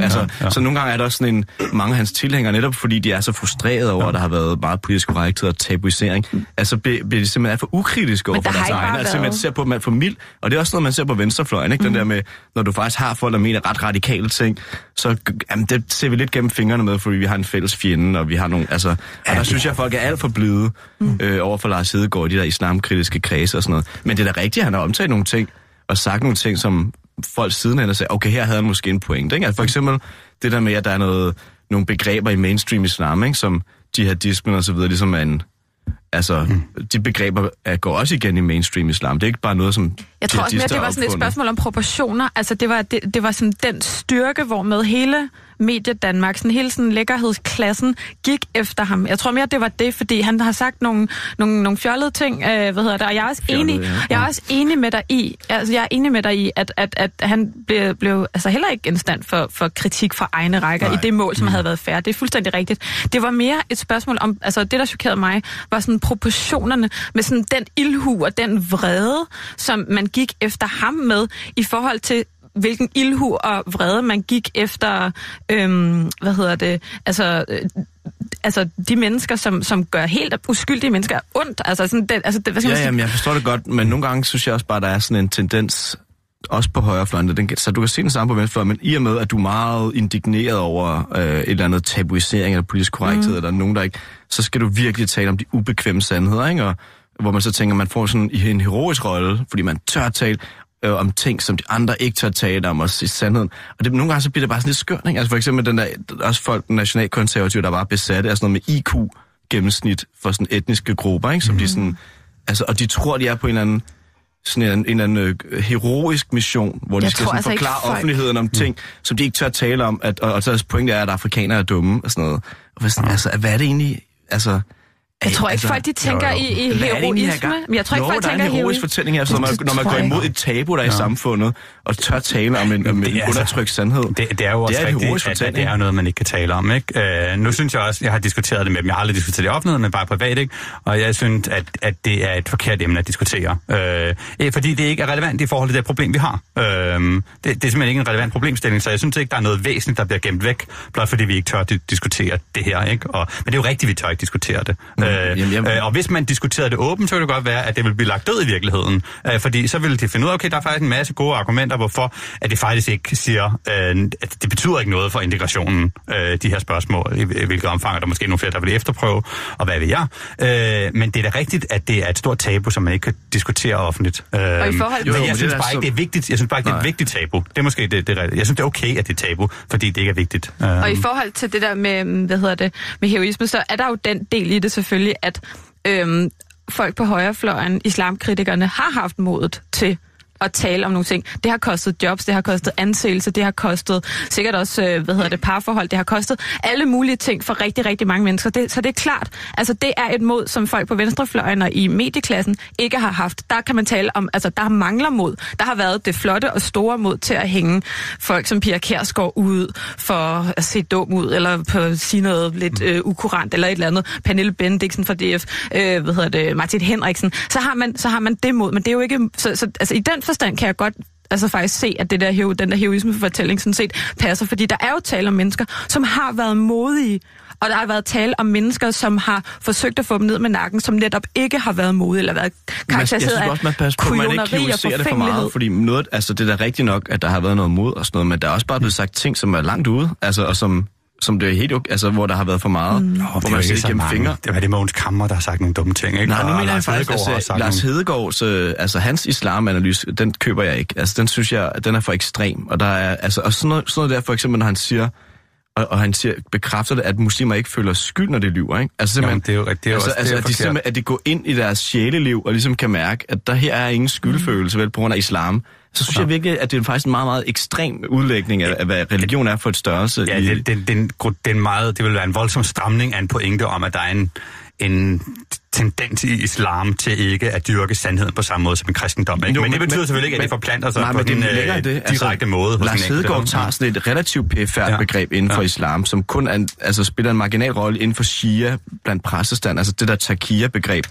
Altså, ja, ja. Så nogle gange er der også sådan en, mange af hans tilhængere, netop fordi de er så frustrerede over, ja. at der har været meget politisk korrekthed og tabuisering, altså bliver bliver de simpelthen alt for ukritiske over for der deres egne. Altså været- ser på dem alt for mildt. Og det er også noget, man ser på venstrefløjen, ikke? Den der med, når du faktisk har folk, der mener ret radikale ting, så jamen, det ser vi lidt gennem fingrene med, fordi vi har en fælles fjende, og vi har nogle, altså, og der synes jeg, at folk er alt for blide øh, over for Lars Hedegaard, de der islamkritiske kredse og sådan noget. Men det er da rigtigt, han har omtalt nogle ting, og sagt nogle ting, som folk sidenhen har sagt, okay, her havde han måske en point. Ikke? Altså for eksempel det der med, at der er noget, nogle begreber i mainstream islam, ikke? som jihadismen og så videre, ligesom er en, Altså, mm. de begreber er, går også igen i mainstream islam. Det er ikke bare noget, som Jeg tror også mere, det var sådan et spørgsmål om proportioner. Altså, det var, det, det var sådan den styrke, hvor med hele medie Danmark, sådan hele sådan lækkerhedsklassen, gik efter ham. Jeg tror mere, det var det, fordi han har sagt nogle, nogle, nogle fjollede ting, øh, hvad hedder det, og jeg er også Fjollede, enig, ja. jeg er også enig med dig i, altså, jeg er enig med dig i, at, at, at han blev, blev altså heller ikke genstand for, for kritik fra egne rækker Nej. i det mål, som havde været fair. Det er fuldstændig rigtigt. Det var mere et spørgsmål om, altså det, der chokerede mig, var sådan proportionerne med sådan den ildhu og den vrede, som man gik efter ham med i forhold til hvilken ildhu og vrede man gik efter, øhm, hvad hedder det, altså, øh, altså de mennesker, som, som gør helt uskyldige mennesker ondt. Altså sådan, den, altså, det, hvad skal man Ja, sige? jamen, jeg forstår det godt, men nogle gange synes jeg også bare, der er sådan en tendens, også på højrefløjen, den, så du kan se den samme på venstrefløjen, men i og med, at du er meget indigneret over øh, et eller andet tabuisering eller politisk korrekthed, mm. eller nogen, der ikke, så skal du virkelig tale om de ubekvemme sandheder, ikke? Og, hvor man så tænker, man får sådan en heroisk rolle, fordi man tør at tale øh, om ting, som de andre ikke tør at tale om, og i sandheden. Og det, nogle gange så bliver det bare sådan lidt skørt, ikke? Altså for eksempel den der, også folk, den nationalkonservative, der var besatte af sådan noget med IQ gennemsnit for sådan etniske grupper, ikke? Som mm. de sådan, altså, og de tror, de er på en eller anden sådan en, en eller anden øh, heroisk mission, hvor de Jeg skal sådan altså forklare folk- offentligheden om ting, som de ikke tør tale om, at, og, og så pointet er, at afrikanere er dumme og sådan noget. Og hvad, sådan, altså, hvad er det egentlig, altså, Jeg tror ikke, altså, folk de tænker jo, jo. i, i er heroisme. Men jeg tror ikke, jo, folk der er tænker en heroisk heroisme. fortælling her, så når, Det når man går imod et tabu, der er i samfundet, og tør tale om en, om Det en altså- undertrykt sandhed. Det, det er jo også Det er rigtigt, at, at det er noget, man ikke kan tale om. Ikke? Øh, nu synes jeg også, jeg har diskuteret det med dem. Jeg har aldrig diskuteret det i offentligheden, men bare privat. Ikke? Og jeg synes, at, at det er et forkert emne at diskutere. Øh, fordi det ikke er relevant i forhold til det problem, vi har. Øh, det, det er simpelthen ikke en relevant problemstilling, så jeg synes ikke, der er noget væsentligt, der bliver gemt væk, blot fordi vi ikke tør di- diskutere det her. Ikke? Og, men det er jo rigtigt, vi tør ikke diskutere det. Øh, jamen, jeg- øh, og hvis man diskuterede det åbent, så ville det godt være, at det ville blive lagt død i virkeligheden. Øh, fordi så ville de finde ud af, okay, der er faktisk en masse gode argumenter, hvorfor at det faktisk ikke siger, øh, at det betyder ikke noget for integrationen, øh, de her spørgsmål, i, i hvilket omfang er der måske nogle flere, der vil efterprøve, og hvad ved jeg. Øh, men det er da rigtigt, at det er et stort tabu, som man ikke kan diskutere offentligt. Øh, Og i forhold til- men jeg synes bare så- ikke, det er vigtigt. Jeg synes bare ikke, det er et vigtigt tabu. Det er måske det, det er, Jeg synes, det er okay, at det er tabu, fordi det ikke er vigtigt. Øh, Og i forhold til det der med, mm, hvad hedder det, med heroisme, så er der jo den del i det selvfølgelig, at øhm, folk på højrefløjen, islamkritikerne, har haft modet til at tale om nogle ting. Det har kostet jobs, det har kostet anseelse, det har kostet sikkert også, øh, hvad hedder det, parforhold, det har kostet alle mulige ting for rigtig, rigtig mange mennesker. Det, så det er klart, altså det er et mod, som folk på venstrefløjen og i medieklassen ikke har haft. Der kan man tale om, altså der mangler mod. Der har været det flotte og store mod til at hænge folk som Pia Kærsgaard ud for at se dum ud, eller på at sige noget lidt øh, ukurant, eller et eller andet. Pernille Bendiksen fra DF, øh, hvad hedder det, Martin Henriksen. Så har man, så har man det mod, men det er jo ikke, så, så altså i den forstand kan jeg godt altså faktisk se, at det der, hero- den der heroisme-fortælling sådan set passer, fordi der er jo tale om mennesker, som har været modige, og der har været tale om mennesker, som har forsøgt at få dem ned med nakken, som netop ikke har været modige, eller været jeg karakteriseret synes af også, man passer på, man ikke kiloiserer det for meget, fordi noget, altså, det er da rigtigt nok, at der har været noget mod og sådan noget, men der er også bare blevet sagt ting, som er langt ude, altså, og som, som det er helt okay, altså, hvor der har været for meget, mm. Nå, hvor det er man ser igennem fingre. Det var det Mogens Kammer, der har sagt nogle dumme ting, ikke? Nej, nu mener jeg faktisk, Hedegaard sagt Lars Hedegaards, øh, altså hans islamanalyse, den køber jeg ikke. Altså, den synes jeg, den er for ekstrem. Og der er, altså, og sådan noget, sådan noget der, for eksempel, når han siger, og, og han siger, bekræfter det, at muslimer ikke føler skyld, når de lyver, ikke? Altså Jamen, simpelthen, det er jo, det er altså, også, altså det er at, de simpelthen, at de går ind i deres sjæleliv, og ligesom kan mærke, at der her er ingen skyldfølelse, vel, på grund af islam. Så synes jeg virkelig, at det er faktisk en meget, meget ekstrem udlægning af, af hvad religion er for et størrelse. Ja, i, det, det, det, det, er meget, det vil være en voldsom stramning af en pointe om, at der er en, en tendens i islam til ikke at dyrke sandheden på samme måde som en kristendom. Ikke? Jo, men, det men- betyder men- selvfølgelig ikke, at det men- forplanter sig Nej, på det den øh, det. Altså, direkte måde. hos Lars. Hedegaard tager sådan et relativt pæfærdigt Ja. ja. begreb inden for Ja. islam, som kun en- altså, spiller en marginal rolle inden for shia blandt præstestand, altså det der takia-begreb,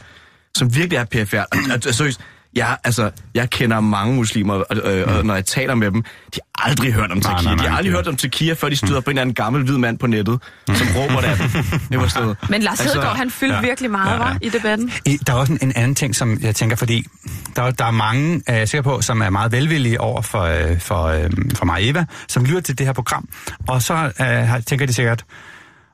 som virkelig er pæfærdigt. Seriøst, jeg, altså, jeg kender mange muslimer, og, øh, og når jeg taler med dem, de har aldrig hørt om takia. nej, nej, de har aldrig hørt om takia, før de støder på en eller anden gammel hvid mand på nettet, som råber det af dem. Det var sådan noget. Men Lars Altså, Hedegaard, han fyldte ja. virkelig meget, Ja, ja. var i debatten. I- Der er også en, en anden ting, som jeg tænker, fordi der, der er mange, er jeg sikker på, som er meget velvillige over for, øh, for, øh, for mig Eva, som lytter til det her program. Og så øh, tænker de sikkert,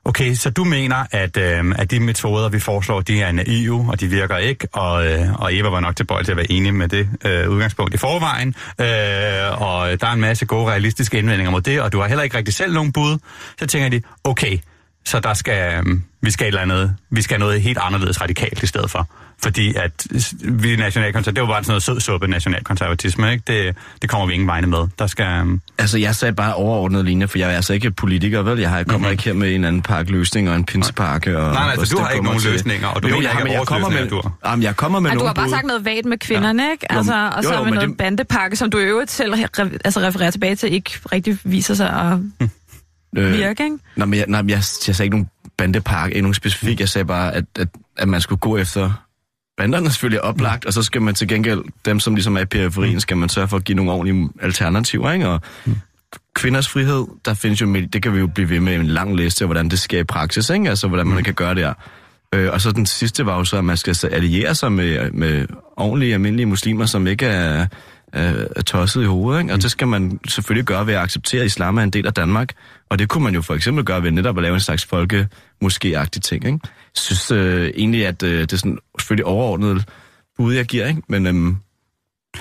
okay, så du mener, at, øh, at de metoder, vi foreslår, de er naive, og de virker ikke, og, øh, og Eva var nok tilbøjelig til at være enig med det øh, udgangspunkt i forvejen, øh, og der er en masse gode realistiske indvendinger mod det, og du har heller ikke rigtig selv nogen bud. Så tænker de, okay, så der skal, øhm, vi skal et eller andet, vi skal noget helt anderledes radikalt i stedet for. Fordi at vi nationalkonservatisme, det var bare sådan noget sødsuppe nationalkonservatisme, ikke? Det, det kommer vi ingen vegne med. Der skal, øhm, Altså, jeg sagde bare overordnet linje, for jeg er altså ikke politiker, vel? Jeg, har, jeg kommer mm-hmm. ikke her med en anden pakke løsning og en pinsepakke. Og, nej, og altså, du har ikke nogen til- løsninger, og du Jo, mener jeg, ikke, jeg kommer med, løsninger dur. Jamen, jeg kommer med Ja, du har bare bud. sagt noget vagt med kvinderne, ikke? Jo, Altså, men- og jo, så jo, med men noget det- bandepakke, som du i øvrigt selv re- altså refererer tilbage til, ikke rigtig viser sig at Øh, virke, ikke? Nej, men jeg, nej, men jeg, jeg sagde ikke nogen bandepakke, ikke nogen specifik. Jeg sagde bare, at, at, at man skulle gå efter banderne selvfølgelig er oplagt, og så skal man til gengæld, dem som ligesom er i periferien, skal man sørge for at give nogle ordentlige alternativer, ikke? Og kvinders frihed, der findes jo, det kan vi jo blive ved med en lang liste af, hvordan det sker i praksis, ikke? Altså, hvordan man kan gøre det her. Øh, og så den sidste var jo så, at man skal alliere sig med, med ordentlige, almindelige muslimer, som ikke er, er, er tosset i hovedet. Ikke? Og det skal man selvfølgelig gøre ved at acceptere, at islam er en del af Danmark. Og det kunne man jo for eksempel gøre ved netop at lave en slags folke måske ting. Ikke? Jeg synes øh, egentlig, at øh, det er sådan selvfølgelig overordnet bud, jeg giver. Ikke? Men øhm,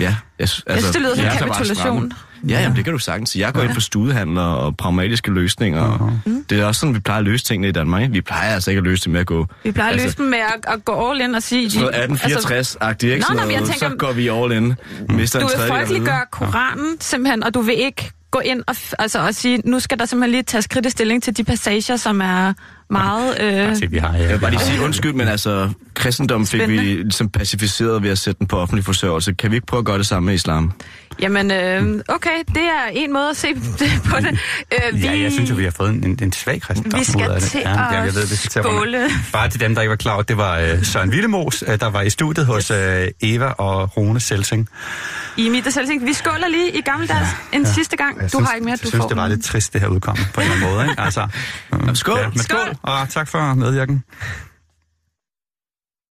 ja, jeg, synes, Jeg synes, det lyder som en er kapitulation. Ja, jamen, det kan du sagtens sige. Jeg går ind for studehandler og pragmatiske løsninger. Uh-huh. Det er også sådan, vi plejer at løse tingene i Danmark. Ikke? Vi plejer altså ikke at løse det med at gå... Vi plejer at løse altså, dem med at, at gå all in og sige... sådan noget 1864-agtigt, ikke? Nå, Sådan nå, men jeg noget, tænker- så går vi all in. Mister du vil folkeliggøre Koranen, simpelthen, og du vil ikke gå ind og, altså, og sige, nu skal der simpelthen lige tage skridt stilling til de passager, som er meget... Øh, Altså, vi har, Jeg ja, vil bare lige sige undskyld, men altså, kristendommen fik Spændende. vi ligesom pacificeret ved at sætte den på offentlig forsørgelse. Kan vi ikke prøve at gøre det samme med islam? jamen, øh, okay, det er en måde at se det på det. Øh, Ja, jeg synes jo, vi har fået en, en, svag kristendom Vi skal ud af det. til ja, at ja, jeg ved, vi skal skåle. Bare til dem, der ikke var klar det var øh, Søren Villemos, øh, der var i studiet hos øh, Eva og Rune Selsing. I mit selv vi skåler lige i gammeldags en sidste gang. Jeg Du synes, har ikke mere, du Jeg synes, får det var den. lidt trist, det her udkom på en eller anden måde. Ikke? Altså, øh, Skål. Ja, skål, Skål og tak for medvirken.